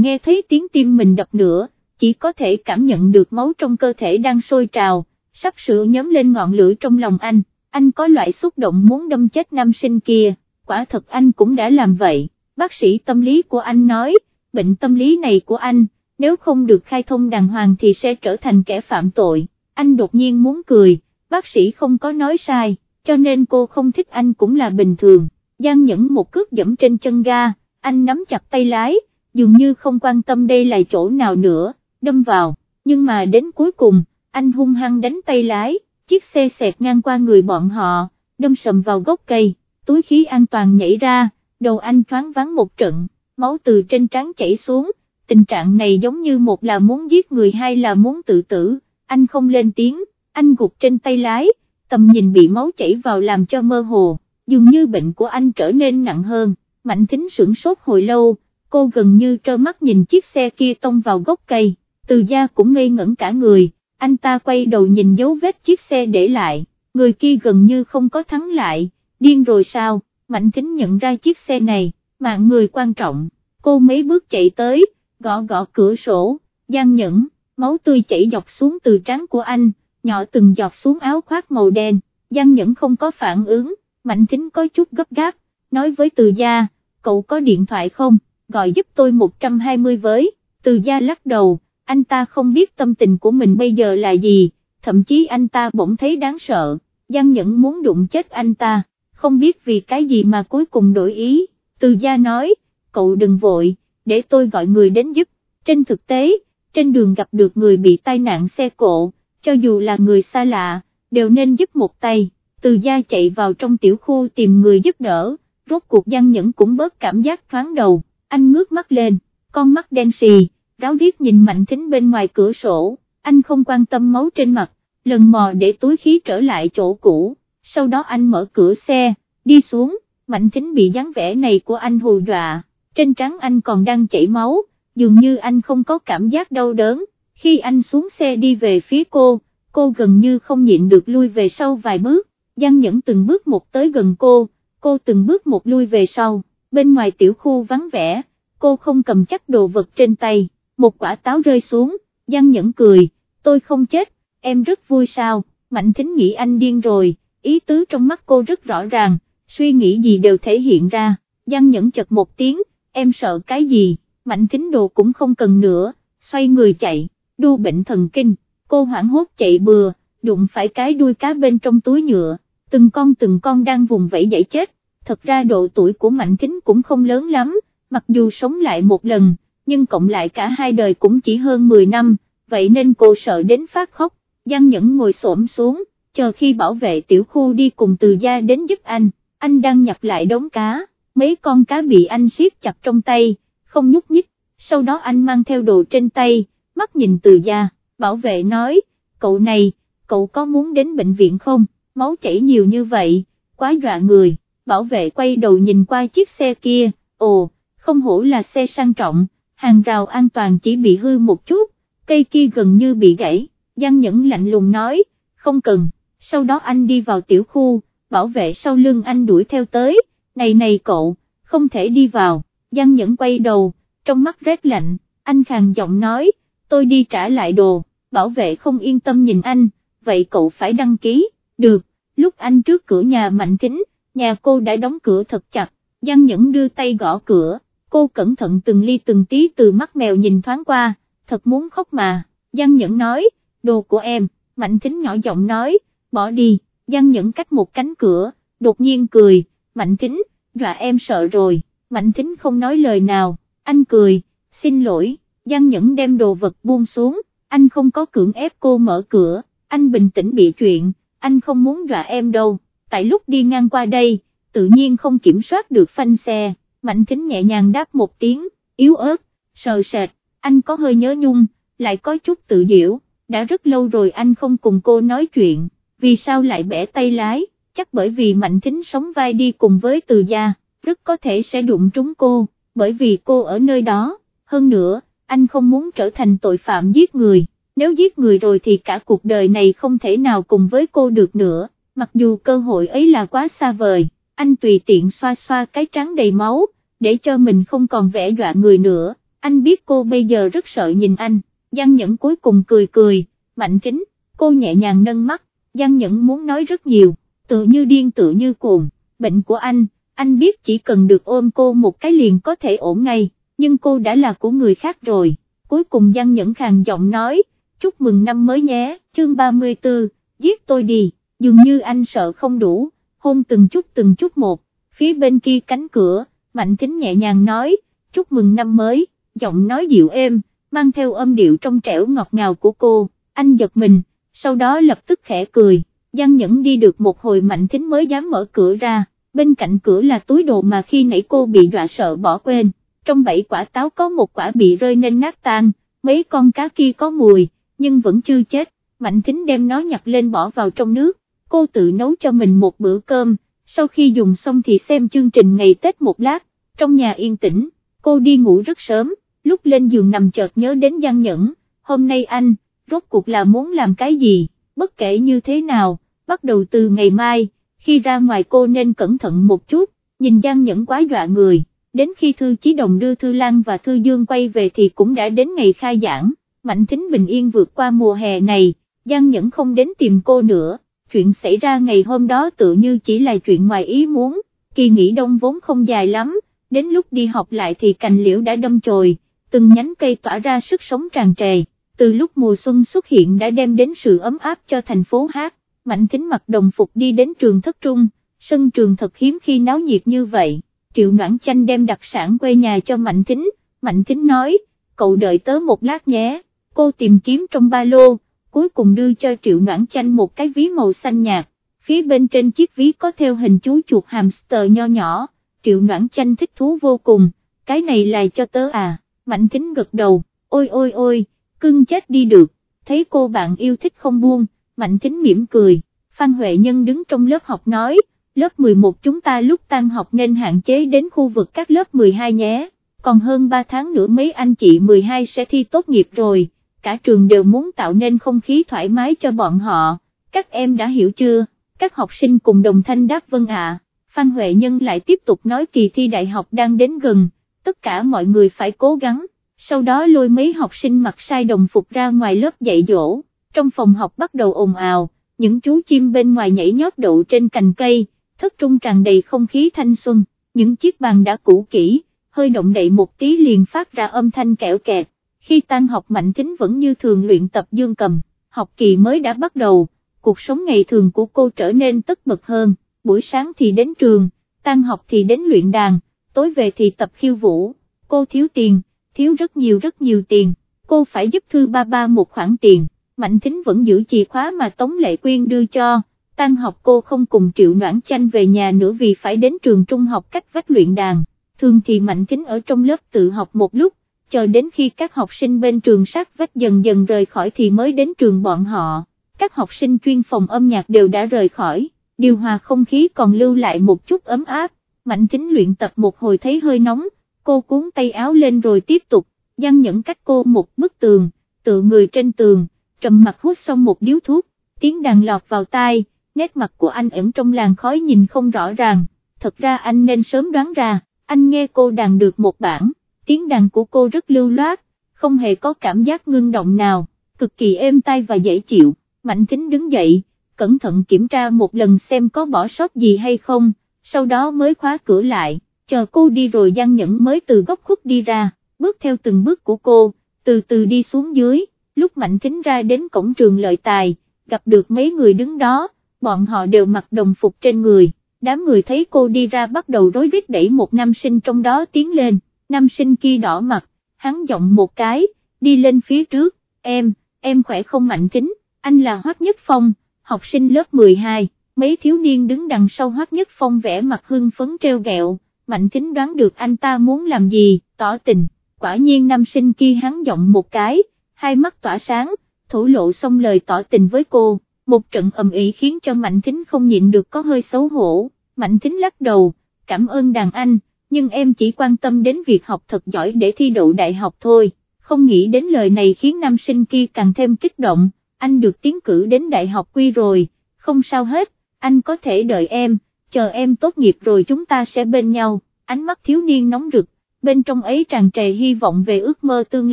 nghe thấy tiếng tim mình đập nữa, chỉ có thể cảm nhận được máu trong cơ thể đang sôi trào, sắp sửa nhóm lên ngọn lửa trong lòng anh, anh có loại xúc động muốn đâm chết nam sinh kia, quả thật anh cũng đã làm vậy, bác sĩ tâm lý của anh nói, bệnh tâm lý này của anh, nếu không được khai thông đàng hoàng thì sẽ trở thành kẻ phạm tội, anh đột nhiên muốn cười, bác sĩ không có nói sai, cho nên cô không thích anh cũng là bình thường, Giang Nhẫn một cước dẫm trên chân ga, anh nắm chặt tay lái, dường như không quan tâm đây là chỗ nào nữa đâm vào, nhưng mà đến cuối cùng, anh hung hăng đánh tay lái, chiếc xe xẹt ngang qua người bọn họ, đâm sầm vào gốc cây, túi khí an toàn nhảy ra, đầu anh thoáng vắng một trận, máu từ trên trán chảy xuống, tình trạng này giống như một là muốn giết người hai là muốn tự tử, anh không lên tiếng, anh gục trên tay lái, tầm nhìn bị máu chảy vào làm cho mơ hồ, dường như bệnh của anh trở nên nặng hơn, mạnh thính sửng sốt hồi lâu, cô gần như trơ mắt nhìn chiếc xe kia tông vào gốc cây, từ gia cũng ngây ngẩn cả người, anh ta quay đầu nhìn dấu vết chiếc xe để lại, người kia gần như không có thắng lại, điên rồi sao, Mạnh Thính nhận ra chiếc xe này, mạng người quan trọng, cô mấy bước chạy tới, gõ gõ cửa sổ, gian nhẫn, máu tươi chảy dọc xuống từ trán của anh, nhỏ từng giọt xuống áo khoác màu đen, Giang nhẫn không có phản ứng, Mạnh Thính có chút gấp gáp, nói với từ gia, cậu có điện thoại không, gọi giúp tôi 120 với, từ gia lắc đầu anh ta không biết tâm tình của mình bây giờ là gì, thậm chí anh ta bỗng thấy đáng sợ, Giang Nhẫn muốn đụng chết anh ta, không biết vì cái gì mà cuối cùng đổi ý, từ gia nói, cậu đừng vội, để tôi gọi người đến giúp, trên thực tế, trên đường gặp được người bị tai nạn xe cộ, cho dù là người xa lạ, đều nên giúp một tay, từ gia chạy vào trong tiểu khu tìm người giúp đỡ, rốt cuộc gian Nhẫn cũng bớt cảm giác thoáng đầu, anh ngước mắt lên, con mắt đen xì, ráo riết nhìn Mạnh Thính bên ngoài cửa sổ, anh không quan tâm máu trên mặt, lần mò để túi khí trở lại chỗ cũ, sau đó anh mở cửa xe, đi xuống, Mạnh Thính bị dáng vẻ này của anh hù dọa, trên trán anh còn đang chảy máu, dường như anh không có cảm giác đau đớn, khi anh xuống xe đi về phía cô, cô gần như không nhịn được lui về sau vài bước, Giang Nhẫn từng bước một tới gần cô, cô từng bước một lui về sau, bên ngoài tiểu khu vắng vẻ, cô không cầm chắc đồ vật trên tay, một quả táo rơi xuống, Giang Nhẫn cười, tôi không chết, em rất vui sao, Mạnh Thính nghĩ anh điên rồi, ý tứ trong mắt cô rất rõ ràng, suy nghĩ gì đều thể hiện ra, Giang Nhẫn chật một tiếng, em sợ cái gì, Mạnh Thính đồ cũng không cần nữa, xoay người chạy, đu bệnh thần kinh, cô hoảng hốt chạy bừa, đụng phải cái đuôi cá bên trong túi nhựa, từng con từng con đang vùng vẫy dậy chết, thật ra độ tuổi của Mạnh kính cũng không lớn lắm, mặc dù sống lại một lần, nhưng cộng lại cả hai đời cũng chỉ hơn 10 năm, vậy nên cô sợ đến phát khóc, Giang Nhẫn ngồi xổm xuống, chờ khi bảo vệ tiểu khu đi cùng từ gia đến giúp anh, anh đang nhặt lại đống cá, mấy con cá bị anh siết chặt trong tay, không nhúc nhích, sau đó anh mang theo đồ trên tay, mắt nhìn từ gia, bảo vệ nói, cậu này, cậu có muốn đến bệnh viện không, máu chảy nhiều như vậy, quá dọa người, bảo vệ quay đầu nhìn qua chiếc xe kia, ồ, không hổ là xe sang trọng, hàng rào an toàn chỉ bị hư một chút, cây kia gần như bị gãy, Giang Nhẫn lạnh lùng nói, không cần, sau đó anh đi vào tiểu khu, bảo vệ sau lưng anh đuổi theo tới, này này cậu, không thể đi vào, Giang Nhẫn quay đầu, trong mắt rét lạnh, anh khàn giọng nói, tôi đi trả lại đồ, bảo vệ không yên tâm nhìn anh, vậy cậu phải đăng ký, được, lúc anh trước cửa nhà Mạnh Thính, nhà cô đã đóng cửa thật chặt, Giang Nhẫn đưa tay gõ cửa, cô cẩn thận từng ly từng tí từ mắt mèo nhìn thoáng qua, thật muốn khóc mà, Giang Nhẫn nói, đồ của em, Mạnh Thính nhỏ giọng nói, bỏ đi, Giang Nhẫn cách một cánh cửa, đột nhiên cười, Mạnh Thính, dọa em sợ rồi, Mạnh Thính không nói lời nào, anh cười, xin lỗi, Giang Nhẫn đem đồ vật buông xuống, anh không có cưỡng ép cô mở cửa, anh bình tĩnh bị chuyện, anh không muốn dọa em đâu, tại lúc đi ngang qua đây, tự nhiên không kiểm soát được phanh xe, Mạnh Thính nhẹ nhàng đáp một tiếng, yếu ớt, sờ sệt, anh có hơi nhớ nhung, lại có chút tự diễu, đã rất lâu rồi anh không cùng cô nói chuyện, vì sao lại bẻ tay lái, chắc bởi vì Mạnh Thính sống vai đi cùng với từ gia, rất có thể sẽ đụng trúng cô, bởi vì cô ở nơi đó, hơn nữa, anh không muốn trở thành tội phạm giết người, nếu giết người rồi thì cả cuộc đời này không thể nào cùng với cô được nữa, mặc dù cơ hội ấy là quá xa vời, anh tùy tiện xoa xoa cái trắng đầy máu, để cho mình không còn vẻ dọa người nữa, anh biết cô bây giờ rất sợ nhìn anh, Giang Nhẫn cuối cùng cười cười, mạnh kính, cô nhẹ nhàng nâng mắt, Giang Nhẫn muốn nói rất nhiều, tự như điên tự như cuồng, bệnh của anh, anh biết chỉ cần được ôm cô một cái liền có thể ổn ngay, nhưng cô đã là của người khác rồi, cuối cùng Giang Nhẫn khàn giọng nói, chúc mừng năm mới nhé, chương 34, giết tôi đi, dường như anh sợ không đủ, hôn từng chút từng chút một, phía bên kia cánh cửa, Mạnh Kính nhẹ nhàng nói, chúc mừng năm mới, giọng nói dịu êm, mang theo âm điệu trong trẻo ngọt ngào của cô, anh giật mình, sau đó lập tức khẽ cười, Giang Nhẫn đi được một hồi Mạnh Thính mới dám mở cửa ra, bên cạnh cửa là túi đồ mà khi nãy cô bị dọa sợ bỏ quên, trong bảy quả táo có một quả bị rơi nên nát tan, mấy con cá kia có mùi, nhưng vẫn chưa chết, Mạnh Thính đem nó nhặt lên bỏ vào trong nước, cô tự nấu cho mình một bữa cơm, sau khi dùng xong thì xem chương trình ngày Tết một lát, trong nhà yên tĩnh, cô đi ngủ rất sớm, lúc lên giường nằm chợt nhớ đến Giang Nhẫn, hôm nay anh, rốt cuộc là muốn làm cái gì, bất kể như thế nào, bắt đầu từ ngày mai, khi ra ngoài cô nên cẩn thận một chút, nhìn Giang Nhẫn quá dọa người, đến khi Thư Chí Đồng đưa Thư Lan và Thư Dương quay về thì cũng đã đến ngày khai giảng, Mạnh Thính bình yên vượt qua mùa hè này, Giang Nhẫn không đến tìm cô nữa, chuyện xảy ra ngày hôm đó tự như chỉ là chuyện ngoài ý muốn, kỳ nghỉ đông vốn không dài lắm, đến lúc đi học lại thì cành liễu đã đâm chồi, từng nhánh cây tỏa ra sức sống tràn trề. Từ lúc mùa xuân xuất hiện đã đem đến sự ấm áp cho thành phố hát, Mạnh Thính mặc đồng phục đi đến trường thất trung, sân trường thật hiếm khi náo nhiệt như vậy, Triệu Noãn Chanh đem đặc sản quê nhà cho Mạnh Thính, Mạnh Thính nói, cậu đợi tớ một lát nhé, cô tìm kiếm trong ba lô, cuối cùng đưa cho Triệu Noãn Chanh một cái ví màu xanh nhạt, phía bên trên chiếc ví có theo hình chú chuột hamster nho nhỏ, Triệu Noãn Chanh thích thú vô cùng, cái này là cho tớ à, Mạnh Thính gật đầu, ôi ôi ôi, cưng chết đi được, thấy cô bạn yêu thích không buông, Mạnh Thính mỉm cười, Phan Huệ Nhân đứng trong lớp học nói, lớp 11 chúng ta lúc tan học nên hạn chế đến khu vực các lớp 12 nhé, còn hơn 3 tháng nữa mấy anh chị 12 sẽ thi tốt nghiệp rồi, cả trường đều muốn tạo nên không khí thoải mái cho bọn họ, các em đã hiểu chưa, các học sinh cùng đồng thanh đáp vâng ạ, Phan Huệ Nhân lại tiếp tục nói kỳ thi đại học đang đến gần, tất cả mọi người phải cố gắng, sau đó lôi mấy học sinh mặc sai đồng phục ra ngoài lớp dạy dỗ, trong phòng học bắt đầu ồn ào, những chú chim bên ngoài nhảy nhót đậu trên cành cây, thất trung tràn đầy không khí thanh xuân, những chiếc bàn đã cũ kỹ, hơi động đậy một tí liền phát ra âm thanh kẹo kẹt, khi tan học mạnh tính vẫn như thường luyện tập dương cầm, học kỳ mới đã bắt đầu, cuộc sống ngày thường của cô trở nên tất bật hơn, buổi sáng thì đến trường, tan học thì đến luyện đàn, tối về thì tập khiêu vũ, cô thiếu tiền, thiếu rất nhiều rất nhiều tiền, cô phải giúp thư ba ba một khoản tiền, Mạnh Thính vẫn giữ chìa khóa mà Tống Lệ Quyên đưa cho, tan học cô không cùng Triệu Noãn Chanh về nhà nữa vì phải đến trường trung học cách vách luyện đàn, thường thì Mạnh Thính ở trong lớp tự học một lúc, chờ đến khi các học sinh bên trường sát vách dần dần rời khỏi thì mới đến trường bọn họ, các học sinh chuyên phòng âm nhạc đều đã rời khỏi, điều hòa không khí còn lưu lại một chút ấm áp, Mạnh Thính luyện tập một hồi thấy hơi nóng, cô cuốn tay áo lên rồi tiếp tục, Giăng nhẫn cách cô một bức tường, tự người trên tường, trầm mặt hút xong một điếu thuốc, tiếng đàn lọt vào tai, nét mặt của anh ẩn trong làn khói nhìn không rõ ràng, thật ra anh nên sớm đoán ra, anh nghe cô đàn được một bản, tiếng đàn của cô rất lưu loát, không hề có cảm giác ngưng động nào, cực kỳ êm tai và dễ chịu, Mạnh Thính đứng dậy, cẩn thận kiểm tra một lần xem có bỏ sót gì hay không, sau đó mới khóa cửa lại, chờ cô đi rồi Giang Nhẫn mới từ góc khuất đi ra, bước theo từng bước của cô, từ từ đi xuống dưới, lúc Mạnh Thính ra đến cổng trường lợi tài, gặp được mấy người đứng đó, bọn họ đều mặc đồng phục trên người, đám người thấy cô đi ra bắt đầu rối rít đẩy một nam sinh trong đó tiến lên, nam sinh kia đỏ mặt, hắn giọng một cái, đi lên phía trước, em, em khỏe không Mạnh kính? anh là Hoắc Nhất Phong, học sinh lớp 12 mấy thiếu niên đứng đằng sau hoắc nhất phong vẽ mặt hưng phấn treo gẹo, mạnh kính đoán được anh ta muốn làm gì, tỏ tình, quả nhiên nam sinh kia hắn giọng một cái, hai mắt tỏa sáng, thủ lộ xong lời tỏ tình với cô, một trận ầm ĩ khiến cho mạnh thính không nhịn được có hơi xấu hổ, mạnh thính lắc đầu, cảm ơn đàn anh, nhưng em chỉ quan tâm đến việc học thật giỏi để thi đậu đại học thôi, không nghĩ đến lời này khiến nam sinh kia càng thêm kích động, anh được tiến cử đến đại học quy rồi, không sao hết anh có thể đợi em, chờ em tốt nghiệp rồi chúng ta sẽ bên nhau, ánh mắt thiếu niên nóng rực, bên trong ấy tràn trề hy vọng về ước mơ tương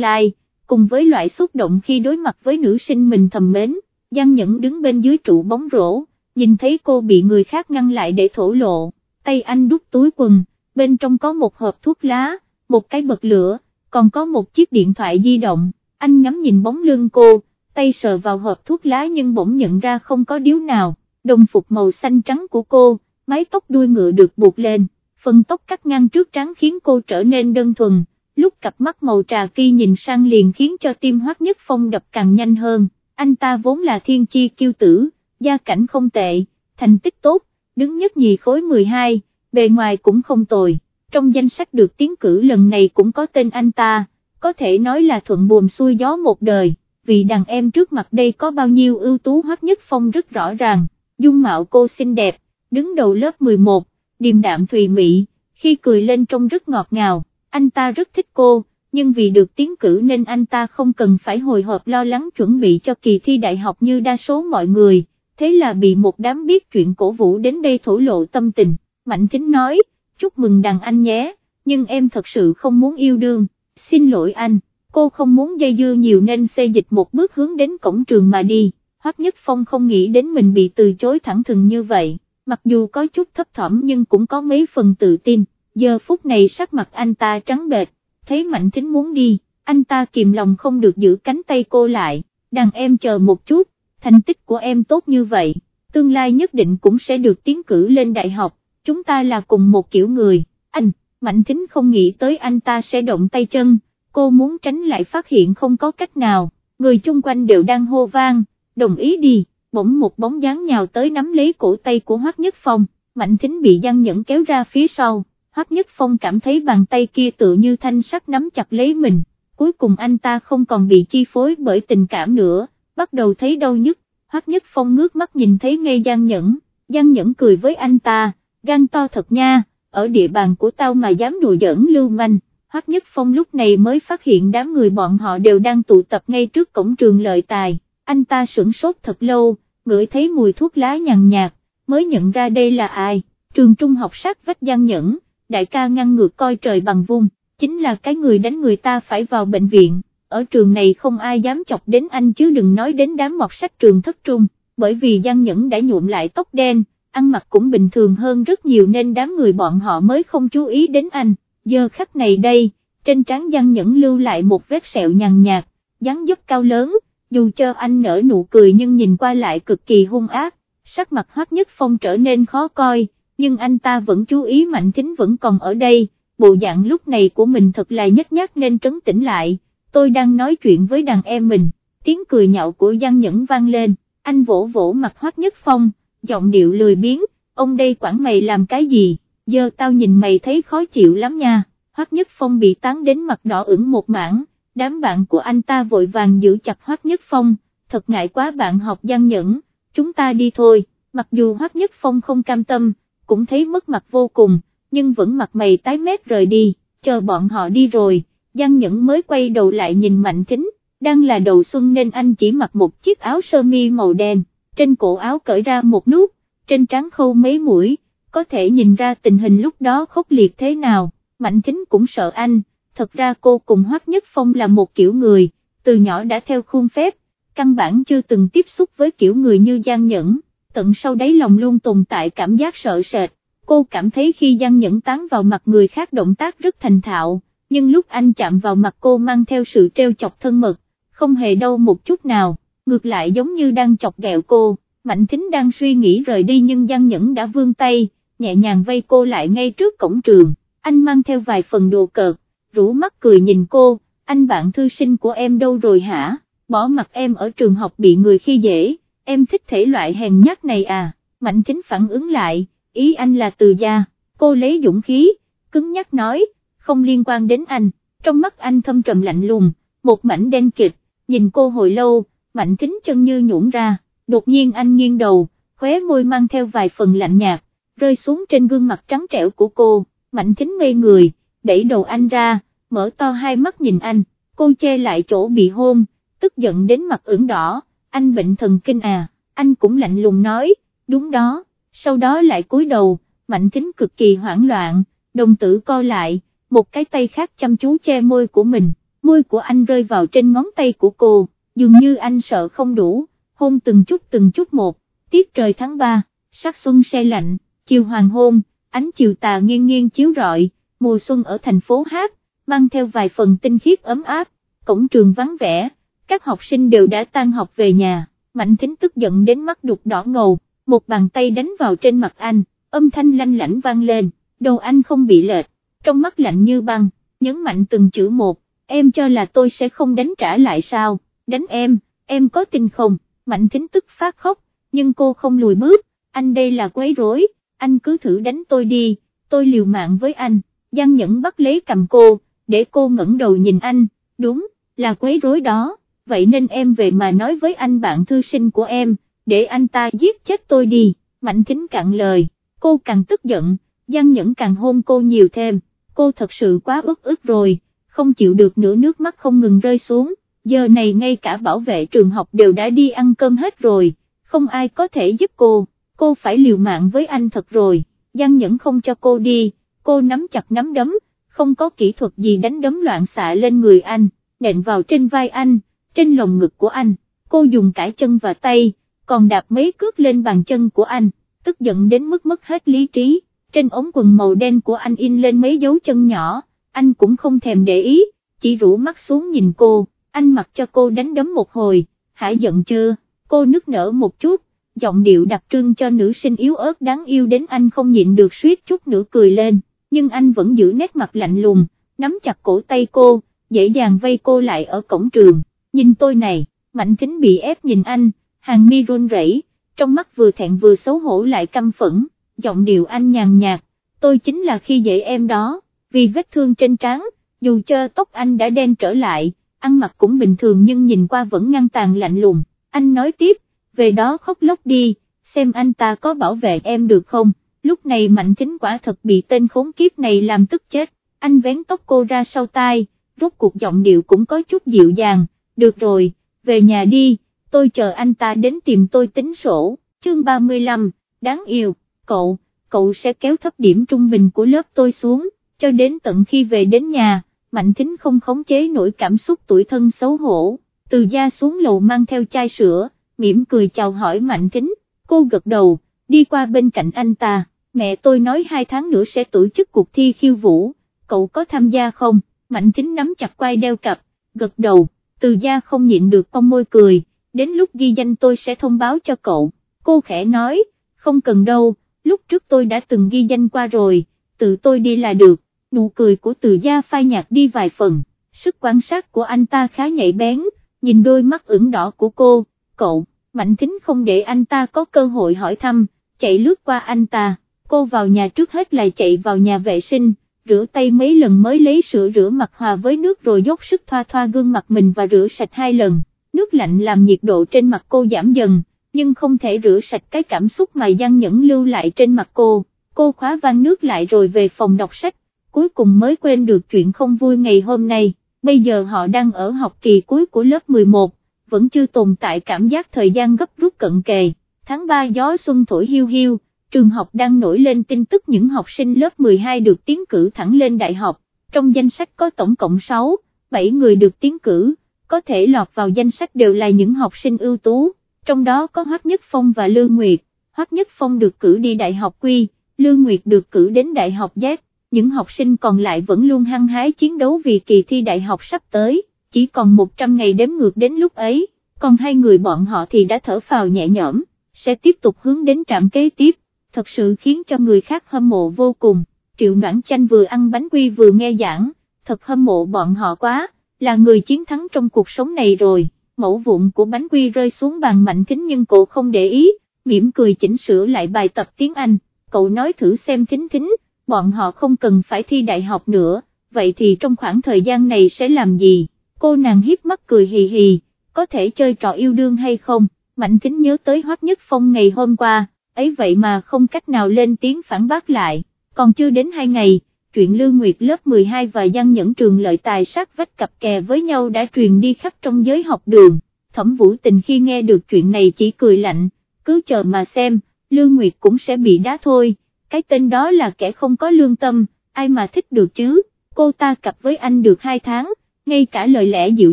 lai, cùng với loại xúc động khi đối mặt với nữ sinh mình thầm mến, Giang Nhẫn đứng bên dưới trụ bóng rổ, nhìn thấy cô bị người khác ngăn lại để thổ lộ, tay anh đút túi quần, bên trong có một hộp thuốc lá, một cái bật lửa, còn có một chiếc điện thoại di động, anh ngắm nhìn bóng lưng cô, tay sờ vào hộp thuốc lá nhưng bỗng nhận ra không có điếu nào. Đồng phục màu xanh trắng của cô, mái tóc đuôi ngựa được buộc lên, phần tóc cắt ngang trước trắng khiến cô trở nên đơn thuần, lúc cặp mắt màu trà kia nhìn sang liền khiến cho tim hoác nhất phong đập càng nhanh hơn, anh ta vốn là thiên chi kiêu tử, gia cảnh không tệ, thành tích tốt, đứng nhất nhì khối 12, bề ngoài cũng không tồi, trong danh sách được tiến cử lần này cũng có tên anh ta, có thể nói là thuận buồm xuôi gió một đời, vì đàn em trước mặt đây có bao nhiêu ưu tú hoắc nhất phong rất rõ ràng dung mạo cô xinh đẹp, đứng đầu lớp 11, điềm đạm thùy mị, khi cười lên trông rất ngọt ngào, anh ta rất thích cô, nhưng vì được tiến cử nên anh ta không cần phải hồi hộp lo lắng chuẩn bị cho kỳ thi đại học như đa số mọi người, thế là bị một đám biết chuyện cổ vũ đến đây thổ lộ tâm tình, Mạnh Thính nói, chúc mừng đàn anh nhé, nhưng em thật sự không muốn yêu đương, xin lỗi anh, cô không muốn dây dưa nhiều nên xây dịch một bước hướng đến cổng trường mà đi. Hoắc Nhất Phong không nghĩ đến mình bị từ chối thẳng thừng như vậy, mặc dù có chút thấp thỏm nhưng cũng có mấy phần tự tin, giờ phút này sắc mặt anh ta trắng bệch, thấy Mạnh Thính muốn đi, anh ta kìm lòng không được giữ cánh tay cô lại, đàn em chờ một chút, thành tích của em tốt như vậy, tương lai nhất định cũng sẽ được tiến cử lên đại học, chúng ta là cùng một kiểu người, anh, Mạnh Thính không nghĩ tới anh ta sẽ động tay chân, cô muốn tránh lại phát hiện không có cách nào, người chung quanh đều đang hô vang, đồng ý đi, bỗng một bóng dáng nhào tới nắm lấy cổ tay của Hoắc Nhất Phong, Mạnh Thính bị Giang Nhẫn kéo ra phía sau, Hoắc Nhất Phong cảm thấy bàn tay kia tự như thanh sắt nắm chặt lấy mình, cuối cùng anh ta không còn bị chi phối bởi tình cảm nữa, bắt đầu thấy đau nhức, Hoắc Nhất Phong ngước mắt nhìn thấy ngay Giang Nhẫn, Giang Nhẫn cười với anh ta, gan to thật nha, ở địa bàn của tao mà dám đùa giỡn lưu manh. Hoắc Nhất Phong lúc này mới phát hiện đám người bọn họ đều đang tụ tập ngay trước cổng trường lợi tài, anh ta sửng sốt thật lâu, ngửi thấy mùi thuốc lá nhàn nhạt, mới nhận ra đây là ai, trường trung học sát vách Giang Nhẫn, đại ca ngăn ngược coi trời bằng vung, chính là cái người đánh người ta phải vào bệnh viện, ở trường này không ai dám chọc đến anh chứ đừng nói đến đám mọt sách trường thất trung, bởi vì Giang Nhẫn đã nhuộm lại tóc đen, ăn mặc cũng bình thường hơn rất nhiều nên đám người bọn họ mới không chú ý đến anh, giờ khắc này đây, trên trán Giang Nhẫn lưu lại một vết sẹo nhàn nhạt, dáng dấp cao lớn, dù cho anh nở nụ cười nhưng nhìn qua lại cực kỳ hung ác, sắc mặt hoắc nhất phong trở nên khó coi, nhưng anh ta vẫn chú ý mạnh thính vẫn còn ở đây, bộ dạng lúc này của mình thật là nhất nhát nên trấn tĩnh lại, tôi đang nói chuyện với đàn em mình, tiếng cười nhạo của Giang Nhẫn vang lên, anh vỗ vỗ mặt hoắc nhất phong, giọng điệu lười biếng, ông đây quản mày làm cái gì, giờ tao nhìn mày thấy khó chịu lắm nha, hoắc nhất phong bị tán đến mặt đỏ ửng một mảng đám bạn của anh ta vội vàng giữ chặt Hoắc Nhất Phong, thật ngại quá bạn học Giang nhẫn, chúng ta đi thôi, mặc dù Hoắc Nhất Phong không cam tâm, cũng thấy mất mặt vô cùng, nhưng vẫn mặt mày tái mét rời đi, chờ bọn họ đi rồi, Giang Nhẫn mới quay đầu lại nhìn Mạnh Thính, đang là đầu xuân nên anh chỉ mặc một chiếc áo sơ mi màu đen, trên cổ áo cởi ra một nút, trên trán khâu mấy mũi, có thể nhìn ra tình hình lúc đó khốc liệt thế nào, Mạnh Thính cũng sợ anh, thật ra cô cùng Hoắc Nhất Phong là một kiểu người, từ nhỏ đã theo khuôn phép, căn bản chưa từng tiếp xúc với kiểu người như Giang Nhẫn, tận sau đấy lòng luôn tồn tại cảm giác sợ sệt, cô cảm thấy khi Giang Nhẫn tán vào mặt người khác động tác rất thành thạo, nhưng lúc anh chạm vào mặt cô mang theo sự treo chọc thân mật, không hề đâu một chút nào, ngược lại giống như đang chọc ghẹo cô, Mạnh Thính đang suy nghĩ rời đi nhưng Giang Nhẫn đã vươn tay, nhẹ nhàng vây cô lại ngay trước cổng trường, anh mang theo vài phần đồ cợt rủ mắt cười nhìn cô, anh bạn thư sinh của em đâu rồi hả, bỏ mặt em ở trường học bị người khi dễ, em thích thể loại hèn nhát này à, mạnh chính phản ứng lại, ý anh là từ gia, cô lấy dũng khí, cứng nhắc nói, không liên quan đến anh, trong mắt anh thâm trầm lạnh lùng, một mảnh đen kịch, nhìn cô hồi lâu, mạnh tính chân như nhũn ra, đột nhiên anh nghiêng đầu, khóe môi mang theo vài phần lạnh nhạt, rơi xuống trên gương mặt trắng trẻo của cô, mạnh thính ngây người, đẩy đầu anh ra, mở to hai mắt nhìn anh, cô che lại chỗ bị hôn, tức giận đến mặt ửng đỏ, anh bệnh thần kinh à, anh cũng lạnh lùng nói, đúng đó, sau đó lại cúi đầu, mạnh kính cực kỳ hoảng loạn, đồng tử co lại, một cái tay khác chăm chú che môi của mình, môi của anh rơi vào trên ngón tay của cô, dường như anh sợ không đủ, hôn từng chút từng chút một, tiết trời tháng 3, sắc xuân xe lạnh, chiều hoàng hôn, ánh chiều tà nghiêng nghiêng chiếu rọi, mùa xuân ở thành phố hát, mang theo vài phần tinh khiết ấm áp, cổng trường vắng vẻ, các học sinh đều đã tan học về nhà, Mạnh Thính tức giận đến mắt đục đỏ ngầu, một bàn tay đánh vào trên mặt anh, âm thanh lanh lảnh vang lên, đầu anh không bị lệch, trong mắt lạnh như băng, nhấn mạnh từng chữ một, em cho là tôi sẽ không đánh trả lại sao, đánh em, em có tin không, Mạnh Thính tức phát khóc, nhưng cô không lùi bước, anh đây là quấy rối, anh cứ thử đánh tôi đi, tôi liều mạng với anh, Giang Nhẫn bắt lấy cầm cô, để cô ngẩng đầu nhìn anh, đúng, là quấy rối đó, vậy nên em về mà nói với anh bạn thư sinh của em, để anh ta giết chết tôi đi, Mạnh Thính cạn lời, cô càng tức giận, Giang Nhẫn càng hôn cô nhiều thêm, cô thật sự quá ức ức rồi, không chịu được nữa nước mắt không ngừng rơi xuống, giờ này ngay cả bảo vệ trường học đều đã đi ăn cơm hết rồi, không ai có thể giúp cô, cô phải liều mạng với anh thật rồi, Giang Nhẫn không cho cô đi, cô nắm chặt nắm đấm, không có kỹ thuật gì đánh đấm loạn xạ lên người anh, nện vào trên vai anh, trên lồng ngực của anh, cô dùng cả chân và tay, còn đạp mấy cước lên bàn chân của anh, tức giận đến mức mất hết lý trí, trên ống quần màu đen của anh in lên mấy dấu chân nhỏ, anh cũng không thèm để ý, chỉ rủ mắt xuống nhìn cô, anh mặc cho cô đánh đấm một hồi, hả giận chưa, cô nức nở một chút, giọng điệu đặc trưng cho nữ sinh yếu ớt đáng yêu đến anh không nhịn được suýt chút nữa cười lên, nhưng anh vẫn giữ nét mặt lạnh lùng, nắm chặt cổ tay cô, dễ dàng vây cô lại ở cổng trường, nhìn tôi này, mạnh kính bị ép nhìn anh, hàng mi run rẩy, trong mắt vừa thẹn vừa xấu hổ lại căm phẫn, giọng điệu anh nhàn nhạt, tôi chính là khi dễ em đó, vì vết thương trên trán, dù cho tóc anh đã đen trở lại, ăn mặc cũng bình thường nhưng nhìn qua vẫn ngăn tàn lạnh lùng, anh nói tiếp, về đó khóc lóc đi, xem anh ta có bảo vệ em được không, lúc này mạnh kính quả thật bị tên khốn kiếp này làm tức chết, anh vén tóc cô ra sau tai, rốt cuộc giọng điệu cũng có chút dịu dàng, được rồi, về nhà đi, tôi chờ anh ta đến tìm tôi tính sổ, chương 35, đáng yêu, cậu, cậu sẽ kéo thấp điểm trung bình của lớp tôi xuống, cho đến tận khi về đến nhà, Mạnh Thính không khống chế nổi cảm xúc tuổi thân xấu hổ, từ gia xuống lầu mang theo chai sữa, mỉm cười chào hỏi Mạnh Thính, cô gật đầu, đi qua bên cạnh anh ta, mẹ tôi nói hai tháng nữa sẽ tổ chức cuộc thi khiêu vũ, cậu có tham gia không, Mạnh Thính nắm chặt quai đeo cặp, gật đầu, từ gia không nhịn được con môi cười, đến lúc ghi danh tôi sẽ thông báo cho cậu, cô khẽ nói, không cần đâu, lúc trước tôi đã từng ghi danh qua rồi, tự tôi đi là được, nụ cười của từ gia phai nhạt đi vài phần, sức quan sát của anh ta khá nhạy bén, nhìn đôi mắt ửng đỏ của cô, cậu, Mạnh Thính không để anh ta có cơ hội hỏi thăm, chạy lướt qua anh ta, cô vào nhà trước hết là chạy vào nhà vệ sinh, rửa tay mấy lần mới lấy sữa rửa mặt hòa với nước rồi dốc sức thoa thoa gương mặt mình và rửa sạch hai lần, nước lạnh làm nhiệt độ trên mặt cô giảm dần, nhưng không thể rửa sạch cái cảm xúc mà gian Nhẫn lưu lại trên mặt cô, cô khóa van nước lại rồi về phòng đọc sách, cuối cùng mới quên được chuyện không vui ngày hôm nay, bây giờ họ đang ở học kỳ cuối của lớp 11, vẫn chưa tồn tại cảm giác thời gian gấp rút cận kề, tháng 3 gió xuân thổi hiu hiu, trường học đang nổi lên tin tức những học sinh lớp 12 được tiến cử thẳng lên đại học, trong danh sách có tổng cộng 6, 7 người được tiến cử, có thể lọt vào danh sách đều là những học sinh ưu tú, trong đó có Hoắc Nhất Phong và Lương Nguyệt, Hoắc Nhất Phong được cử đi đại học Quy, Lương Nguyệt được cử đến đại học giác những học sinh còn lại vẫn luôn hăng hái chiến đấu vì kỳ thi đại học sắp tới, chỉ còn 100 ngày đếm ngược đến lúc ấy, còn hai người bọn họ thì đã thở phào nhẹ nhõm, sẽ tiếp tục hướng đến trạm kế tiếp, thật sự khiến cho người khác hâm mộ vô cùng, triệu noãn chanh vừa ăn bánh quy vừa nghe giảng, thật hâm mộ bọn họ quá, là người chiến thắng trong cuộc sống này rồi, mẫu vụn của bánh quy rơi xuống bàn mạnh kính nhưng cô không để ý, mỉm cười chỉnh sửa lại bài tập tiếng Anh, cậu nói thử xem kính kính, bọn họ không cần phải thi đại học nữa, vậy thì trong khoảng thời gian này sẽ làm gì, cô nàng hiếp mắt cười hì hì, có thể chơi trò yêu đương hay không, mạnh kính nhớ tới hoác Nhất Phong ngày hôm qua, ấy vậy mà không cách nào lên tiếng phản bác lại, còn chưa đến hai ngày, chuyện Lương Nguyệt lớp 12 và Giang Nhẫn trường lợi tài sát vách cặp kè với nhau đã truyền đi khắp trong giới học đường, thẩm vũ tình khi nghe được chuyện này chỉ cười lạnh, cứ chờ mà xem, Lương Nguyệt cũng sẽ bị đá thôi, cái tên đó là kẻ không có lương tâm, ai mà thích được chứ, cô ta cặp với anh được hai tháng, ngay cả lời lẽ dịu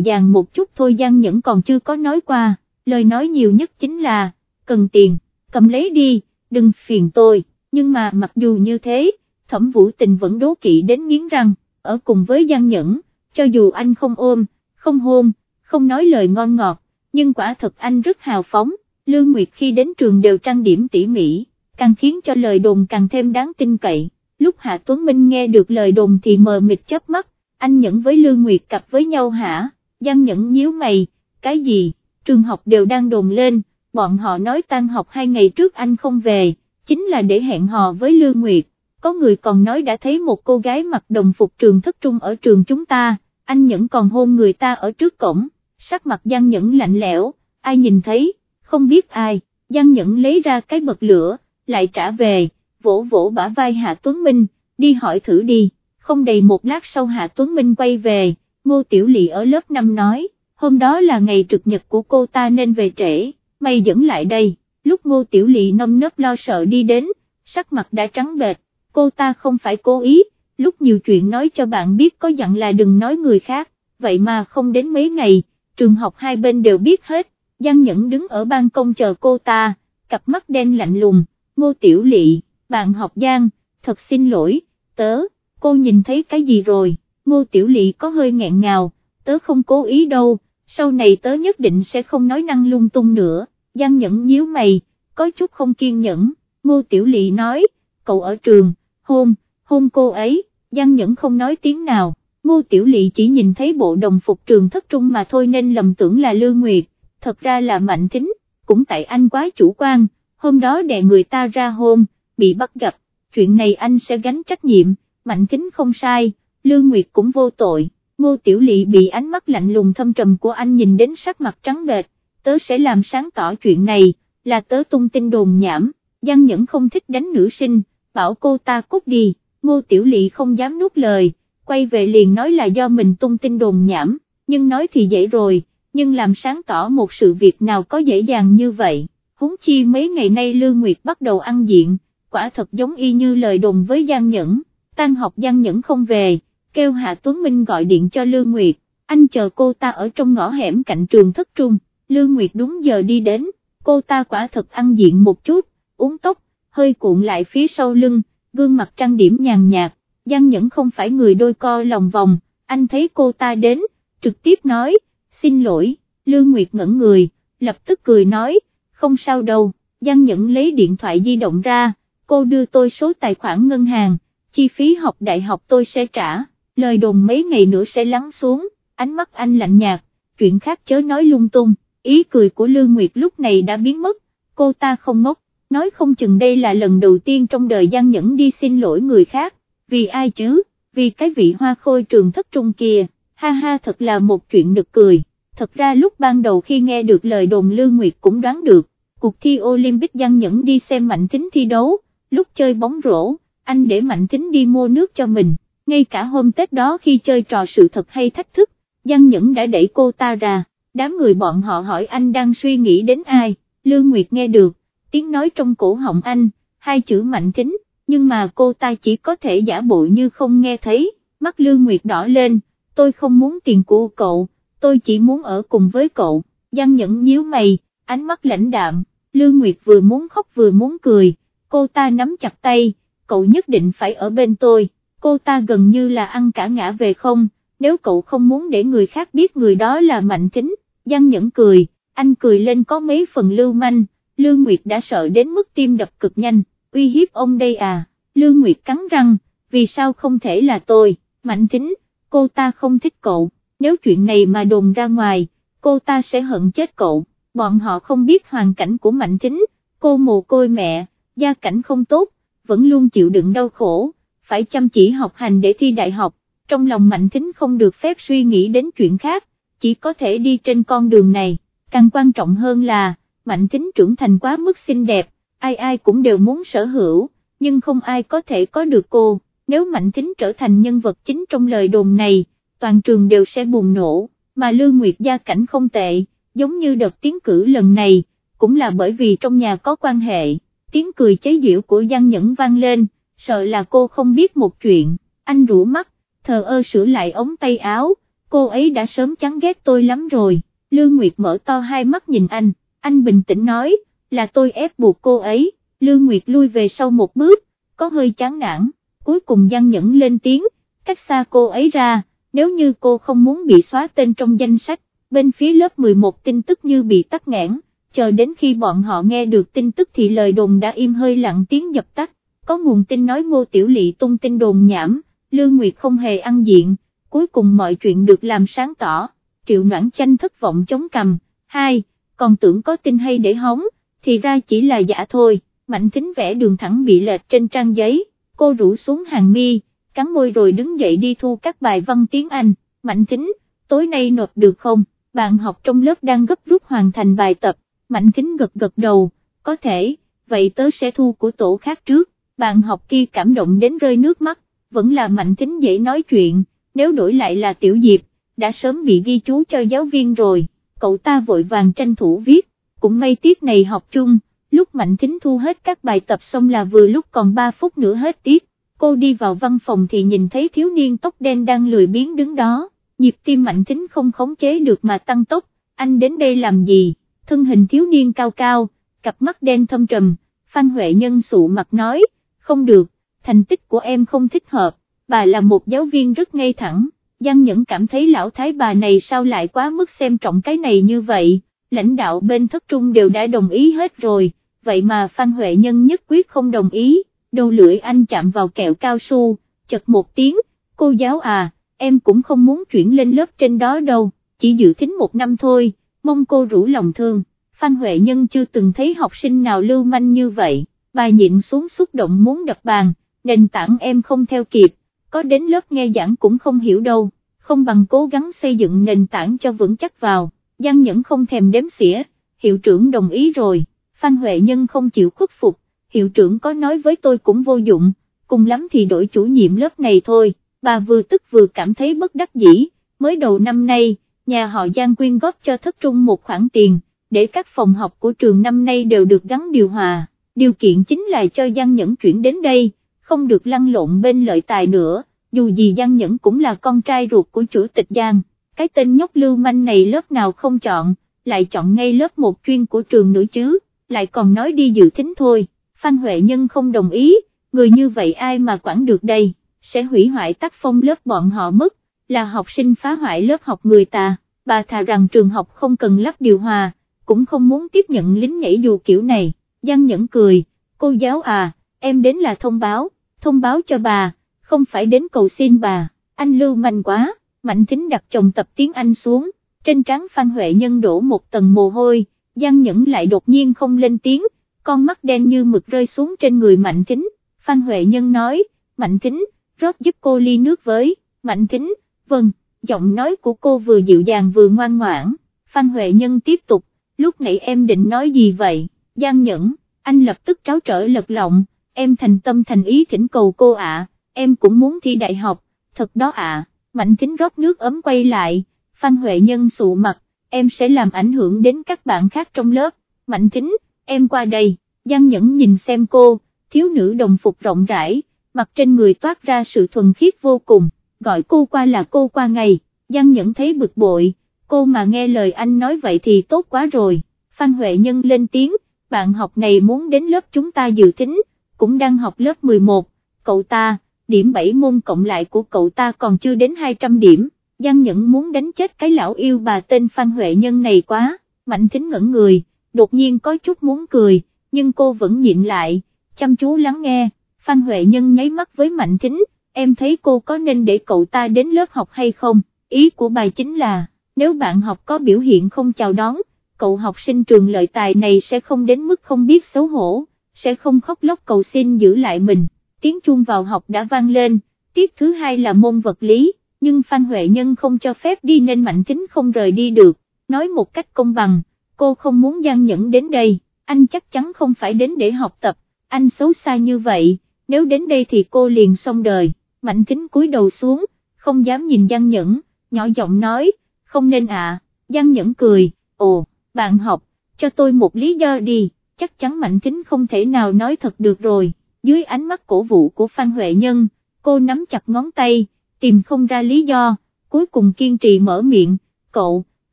dàng một chút thôi Giang Nhẫn còn chưa có nói qua, lời nói nhiều nhất chính là, cần tiền, cầm lấy đi, đừng phiền tôi, nhưng mà mặc dù như thế, thẩm vũ tình vẫn đố kỵ đến nghiến răng, ở cùng với Giang Nhẫn, cho dù anh không ôm, không hôn, không nói lời ngon ngọt, nhưng quả thật anh rất hào phóng, Lương Nguyệt khi đến trường đều trang điểm tỉ mỉ, càng khiến cho lời đồn càng thêm đáng tin cậy, lúc Hạ Tuấn Minh nghe được lời đồn thì mờ mịt chớp mắt, anh Nhẫn với Lương Nguyệt cặp với nhau hả, Giang Nhẫn nhíu mày, cái gì, trường học đều đang đồn lên, bọn họ nói tan học hai ngày trước anh không về, chính là để hẹn hò với Lương Nguyệt, có người còn nói đã thấy một cô gái mặc đồng phục trường thất trung ở trường chúng ta, anh Nhẫn còn hôn người ta ở trước cổng, sắc mặt Giang Nhẫn lạnh lẽo, ai nhìn thấy, không biết ai, Giang Nhẫn lấy ra cái bật lửa, lại trả về, vỗ vỗ bả vai Hạ Tuấn Minh, đi hỏi thử đi, không đầy một lát sau Hạ Tuấn Minh quay về, Ngô Tiểu Lị ở lớp 5 nói, hôm đó là ngày trực nhật của cô ta nên về trễ, mày dẫn lại đây, lúc Ngô Tiểu lỵ nâm nớp lo sợ đi đến, sắc mặt đã trắng bệch, cô ta không phải cố ý, lúc nhiều chuyện nói cho bạn biết có dặn là đừng nói người khác, vậy mà không đến mấy ngày, trường học hai bên đều biết hết, Giang Nhẫn đứng ở ban công chờ cô ta, cặp mắt đen lạnh lùng, ngô tiểu lỵ, bạn học Giang, thật xin lỗi, tớ, cô nhìn thấy cái gì rồi, ngô tiểu lỵ có hơi nghẹn ngào, tớ không cố ý đâu, sau này tớ nhất định sẽ không nói năng lung tung nữa, Giang Nhẫn nhíu mày, có chút không kiên nhẫn, ngô tiểu lị nói, cậu ở trường, hôn, hôn cô ấy, Giang Nhẫn không nói tiếng nào, ngô tiểu lị chỉ nhìn thấy bộ đồng phục trường thất trung mà thôi nên lầm tưởng là Lương Nguyệt, thật ra là Mạnh Thính, cũng tại anh quá chủ quan, hôm đó đè người ta ra hôn, bị bắt gặp, chuyện này anh sẽ gánh trách nhiệm, Mạnh Thính không sai, Lương Nguyệt cũng vô tội, ngô tiểu lị bị ánh mắt lạnh lùng thâm trầm của anh nhìn đến sắc mặt trắng bệch, tớ sẽ làm sáng tỏ chuyện này, là tớ tung tin đồn nhảm, Giang Nhẫn không thích đánh nữ sinh, bảo cô ta cút đi, ngô tiểu lị không dám nuốt lời, quay về liền nói là do mình tung tin đồn nhảm, nhưng nói thì dễ rồi, nhưng làm sáng tỏ một sự việc nào có dễ dàng như vậy, huống chi mấy ngày nay Lương Nguyệt bắt đầu ăn diện, quả thật giống y như lời đồn với Giang Nhẫn, tan học Giang Nhẫn không về, kêu Hạ Tuấn Minh gọi điện cho Lương Nguyệt, anh chờ cô ta ở trong ngõ hẻm cạnh trường thất trung, Lương Nguyệt đúng giờ đi đến, cô ta quả thật ăn diện một chút, uống tóc, hơi cuộn lại phía sau lưng, gương mặt trang điểm nhàn nhạt, Giang Nhẫn không phải người đôi co lòng vòng, anh thấy cô ta đến, trực tiếp nói, xin lỗi, Lương Nguyệt ngẩn người, lập tức cười nói, không sao đâu, Giang Nhẫn lấy điện thoại di động ra, cô đưa tôi số tài khoản ngân hàng, chi phí học đại học tôi sẽ trả, lời đồn mấy ngày nữa sẽ lắng xuống, ánh mắt anh lạnh nhạt, chuyện khác chớ nói lung tung, ý cười của Lương Nguyệt lúc này đã biến mất, cô ta không ngốc, nói không chừng đây là lần đầu tiên trong đời Giang Nhẫn đi xin lỗi người khác, vì ai chứ, vì cái vị hoa khôi trường thất trung kia, ha ha thật là một chuyện nực cười, thật ra lúc ban đầu khi nghe được lời đồn Lương Nguyệt cũng đoán được, cuộc thi Olympic Giang Nhẫn đi xem Mạnh Thính thi đấu, lúc chơi bóng rổ, anh để Mạnh Thính đi mua nước cho mình, ngay cả hôm Tết đó khi chơi trò sự thật hay thách thức, Giang Nhẫn đã đẩy cô ta ra, đám người bọn họ hỏi anh đang suy nghĩ đến ai, Lương Nguyệt nghe được, tiếng nói trong cổ họng anh, hai chữ Mạnh Thính, nhưng mà cô ta chỉ có thể giả bộ như không nghe thấy, mắt Lương Nguyệt đỏ lên, tôi không muốn tiền của cậu, tôi chỉ muốn ở cùng với cậu, Giang Nhẫn nhíu mày, ánh mắt lãnh đạm, Lương Nguyệt vừa muốn khóc vừa muốn cười, cô ta nắm chặt tay, cậu nhất định phải ở bên tôi, cô ta gần như là ăn cả ngã về không, nếu cậu không muốn để người khác biết người đó là Mạnh kính, Giang Nhẫn cười, anh cười lên có mấy phần lưu manh, Lương Nguyệt đã sợ đến mức tim đập cực nhanh, uy hiếp ông đây à, Lương Nguyệt cắn răng, vì sao không thể là tôi, Mạnh kính, cô ta không thích cậu, nếu chuyện này mà đồn ra ngoài, cô ta sẽ hận chết cậu, bọn họ không biết hoàn cảnh của Mạnh kính, cô mồ côi mẹ, gia cảnh không tốt, vẫn luôn chịu đựng đau khổ, phải chăm chỉ học hành để thi đại học, trong lòng Mạnh Thính không được phép suy nghĩ đến chuyện khác, chỉ có thể đi trên con đường này, càng quan trọng hơn là, Mạnh Thính trưởng thành quá mức xinh đẹp, ai ai cũng đều muốn sở hữu, nhưng không ai có thể có được cô, nếu Mạnh Thính trở thành nhân vật chính trong lời đồn này, toàn trường đều sẽ bùng nổ, mà Lương Nguyệt gia cảnh không tệ, giống như đợt tiến cử lần này, cũng là bởi vì trong nhà có quan hệ, tiếng cười chế giễu của Giang Nhẫn vang lên, sợ là cô không biết một chuyện, anh rủ mắt, thờ ơ sửa lại ống tay áo, cô ấy đã sớm chán ghét tôi lắm rồi, Lương Nguyệt mở to hai mắt nhìn anh, anh bình tĩnh nói, là tôi ép buộc cô ấy, Lương Nguyệt lui về sau một bước, có hơi chán nản, cuối cùng Giang Nhẫn lên tiếng, cách xa cô ấy ra, nếu như cô không muốn bị xóa tên trong danh sách, bên phía lớp 11 tin tức như bị tắt nghẽn, chờ đến khi bọn họ nghe được tin tức thì lời đồn đã im hơi lặng tiếng dập tắt, có nguồn tin nói ngô tiểu lị tung tin đồn nhảm, Lương Nguyệt không hề ăn diện, cuối cùng mọi chuyện được làm sáng tỏ, triệu noãn chanh thất vọng chống cầm, hai, còn tưởng có tin hay để hóng, thì ra chỉ là giả thôi, mạnh tính vẽ đường thẳng bị lệch trên trang giấy, cô rủ xuống hàng mi, cắn môi rồi đứng dậy đi thu các bài văn tiếng Anh, mạnh tính, tối nay nộp được không, bạn học trong lớp đang gấp rút hoàn thành bài tập, mạnh tính gật gật đầu, có thể, vậy tớ sẽ thu của tổ khác trước, bạn học kia cảm động đến rơi nước mắt, vẫn là mạnh tính dễ nói chuyện, nếu đổi lại là tiểu diệp, đã sớm bị ghi chú cho giáo viên rồi, cậu ta vội vàng tranh thủ viết, cũng may tiết này học chung, lúc mạnh tính thu hết các bài tập xong là vừa lúc còn 3 phút nữa hết tiết, cô đi vào văn phòng thì nhìn thấy thiếu niên tóc đen đang lười biếng đứng đó, nhịp tim mạnh tính không khống chế được mà tăng tốc, anh đến đây làm gì, thân hình thiếu niên cao cao, cặp mắt đen thâm trầm, Phan Huệ Nhân sụ mặt nói, không được, thành tích của em không thích hợp, bà là một giáo viên rất ngay thẳng, Giang Nhẫn cảm thấy lão thái bà này sao lại quá mức xem trọng cái này như vậy, lãnh đạo bên thất trung đều đã đồng ý hết rồi, vậy mà Phan Huệ Nhân nhất quyết không đồng ý, đầu lưỡi anh chạm vào kẹo cao su, chật một tiếng, cô giáo à, em cũng không muốn chuyển lên lớp trên đó đâu, chỉ dự tính một năm thôi, mong cô rủ lòng thương, Phan Huệ Nhân chưa từng thấy học sinh nào lưu manh như vậy, bà nhịn xuống xúc động muốn đập bàn, nền tảng em không theo kịp, có đến lớp nghe giảng cũng không hiểu đâu, không bằng cố gắng xây dựng nền tảng cho vững chắc vào, Giang Nhẫn không thèm đếm xỉa, hiệu trưởng đồng ý rồi, Phan Huệ Nhân không chịu khuất phục, hiệu trưởng có nói với tôi cũng vô dụng, cùng lắm thì đổi chủ nhiệm lớp này thôi, bà vừa tức vừa cảm thấy bất đắc dĩ, mới đầu năm nay, nhà họ Giang quyên góp cho thất trung một khoản tiền, để các phòng học của trường năm nay đều được gắn điều hòa, điều kiện chính là cho Giang Nhẫn chuyển đến đây, không được lăn lộn bên lợi tài nữa, dù gì Giang Nhẫn cũng là con trai ruột của chủ tịch Giang, cái tên nhóc lưu manh này lớp nào không chọn, lại chọn ngay lớp một chuyên của trường nữa chứ, lại còn nói đi dự thính thôi, Phan Huệ Nhân không đồng ý, người như vậy ai mà quản được đây, sẽ hủy hoại tác phong lớp bọn họ mất, là học sinh phá hoại lớp học người ta, bà thà rằng trường học không cần lắp điều hòa, cũng không muốn tiếp nhận lính nhảy dù kiểu này, Giang Nhẫn cười, cô giáo à, em đến là thông báo, thông báo cho bà, không phải đến cầu xin bà, anh lưu manh quá, Mạnh Thính đặt chồng tập tiếng Anh xuống, trên trán Phan Huệ Nhân đổ một tầng mồ hôi, Giang Nhẫn lại đột nhiên không lên tiếng, con mắt đen như mực rơi xuống trên người Mạnh Thính, Phan Huệ Nhân nói, Mạnh Thính, rót giúp cô ly nước với, Mạnh Thính, vâng, giọng nói của cô vừa dịu dàng vừa ngoan ngoãn, Phan Huệ Nhân tiếp tục, lúc nãy em định nói gì vậy, Giang Nhẫn, anh lập tức tráo trở lật lọng, em thành tâm thành ý thỉnh cầu cô ạ, em cũng muốn thi đại học, thật đó ạ, Mạnh Thính rót nước ấm quay lại, Phan Huệ Nhân sụ mặt, em sẽ làm ảnh hưởng đến các bạn khác trong lớp, Mạnh Thính, em qua đây, Giang Nhẫn nhìn xem cô, thiếu nữ đồng phục rộng rãi, mặt trên người toát ra sự thuần khiết vô cùng, gọi cô qua là cô qua ngày, Giang Nhẫn thấy bực bội, cô mà nghe lời anh nói vậy thì tốt quá rồi, Phan Huệ Nhân lên tiếng, bạn học này muốn đến lớp chúng ta dự tính, cũng đang học lớp 11, cậu ta, điểm 7 môn cộng lại của cậu ta còn chưa đến 200 điểm, Giang Nhẫn muốn đánh chết cái lão yêu bà tên Phan Huệ Nhân này quá, Mạnh Thính ngẩn người, đột nhiên có chút muốn cười, nhưng cô vẫn nhịn lại, chăm chú lắng nghe, Phan Huệ Nhân nháy mắt với Mạnh Thính, em thấy cô có nên để cậu ta đến lớp học hay không, ý của bài chính là, nếu bạn học có biểu hiện không chào đón, cậu học sinh trường lợi tài này sẽ không đến mức không biết xấu hổ, sẽ không khóc lóc cầu xin giữ lại mình, tiếng chuông vào học đã vang lên, tiết thứ hai là môn vật lý, nhưng Phan Huệ Nhân không cho phép đi nên Mạnh kính không rời đi được, nói một cách công bằng, cô không muốn gian nhẫn đến đây, anh chắc chắn không phải đến để học tập, anh xấu xa như vậy, nếu đến đây thì cô liền xong đời, Mạnh kính cúi đầu xuống, không dám nhìn Giang Nhẫn, nhỏ giọng nói, không nên ạ, à. Giang Nhẫn cười, ồ, bạn học, cho tôi một lý do đi, chắc chắn Mạnh Thính không thể nào nói thật được rồi, dưới ánh mắt cổ vũ của Phan Huệ Nhân, cô nắm chặt ngón tay, tìm không ra lý do, cuối cùng kiên trì mở miệng, cậu,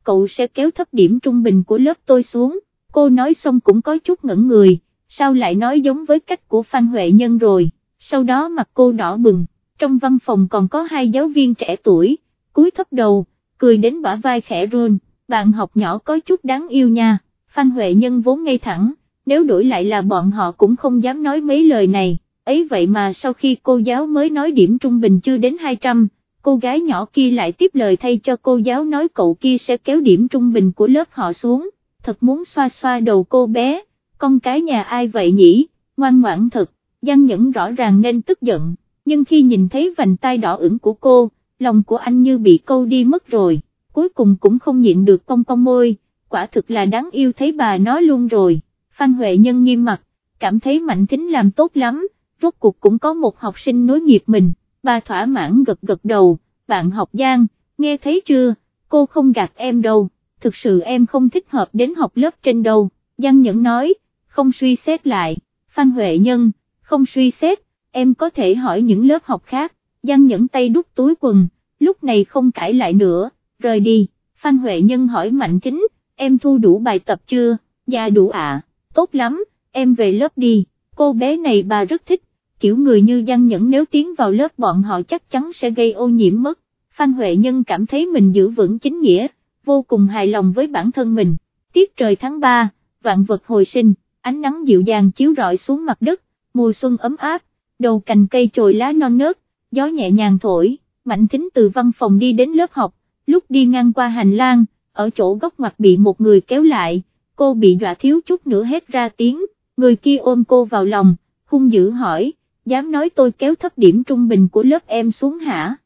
cậu sẽ kéo thấp điểm trung bình của lớp tôi xuống, cô nói xong cũng có chút ngẩn người, sao lại nói giống với cách của Phan Huệ Nhân rồi, sau đó mặt cô đỏ bừng, trong văn phòng còn có hai giáo viên trẻ tuổi, cúi thấp đầu, cười đến bả vai khẽ run, bạn học nhỏ có chút đáng yêu nha, Phan Huệ Nhân vốn ngay thẳng, nếu đổi lại là bọn họ cũng không dám nói mấy lời này, ấy vậy mà sau khi cô giáo mới nói điểm trung bình chưa đến 200, cô gái nhỏ kia lại tiếp lời thay cho cô giáo nói cậu kia sẽ kéo điểm trung bình của lớp họ xuống, thật muốn xoa xoa đầu cô bé, con cái nhà ai vậy nhỉ, ngoan ngoãn thật, Giang Nhẫn rõ ràng nên tức giận, nhưng khi nhìn thấy vành tay đỏ ửng của cô, lòng của anh như bị câu đi mất rồi, cuối cùng cũng không nhịn được cong cong môi, quả thực là đáng yêu thấy bà nói luôn rồi, Phan Huệ Nhân nghiêm mặt, cảm thấy Mạnh Thính làm tốt lắm, rốt cuộc cũng có một học sinh nối nghiệp mình, bà thỏa mãn gật gật đầu, bạn học Giang, nghe thấy chưa, cô không gạt em đâu, thực sự em không thích hợp đến học lớp trên đâu, Giang Nhẫn nói, không suy xét lại, Phan Huệ Nhân, không suy xét, em có thể hỏi những lớp học khác, Giang Nhẫn tay đút túi quần, lúc này không cãi lại nữa, rời đi, Phan Huệ Nhân hỏi Mạnh Kính, em thu đủ bài tập chưa, dạ đủ ạ, tốt lắm, em về lớp đi, cô bé này bà rất thích, kiểu người như Giang Nhẫn nếu tiến vào lớp bọn họ chắc chắn sẽ gây ô nhiễm mất, Phan Huệ Nhân cảm thấy mình giữ vững chính nghĩa, vô cùng hài lòng với bản thân mình, tiết trời tháng 3, vạn vật hồi sinh, ánh nắng dịu dàng chiếu rọi xuống mặt đất, mùa xuân ấm áp, đầu cành cây chồi lá non nớt, gió nhẹ nhàng thổi, Mạnh Thính từ văn phòng đi đến lớp học, lúc đi ngang qua hành lang, ở chỗ góc mặt bị một người kéo lại, cô bị dọa thiếu chút nữa hết ra tiếng, người kia ôm cô vào lòng, hung dữ hỏi, dám nói tôi kéo thấp điểm trung bình của lớp em xuống hả?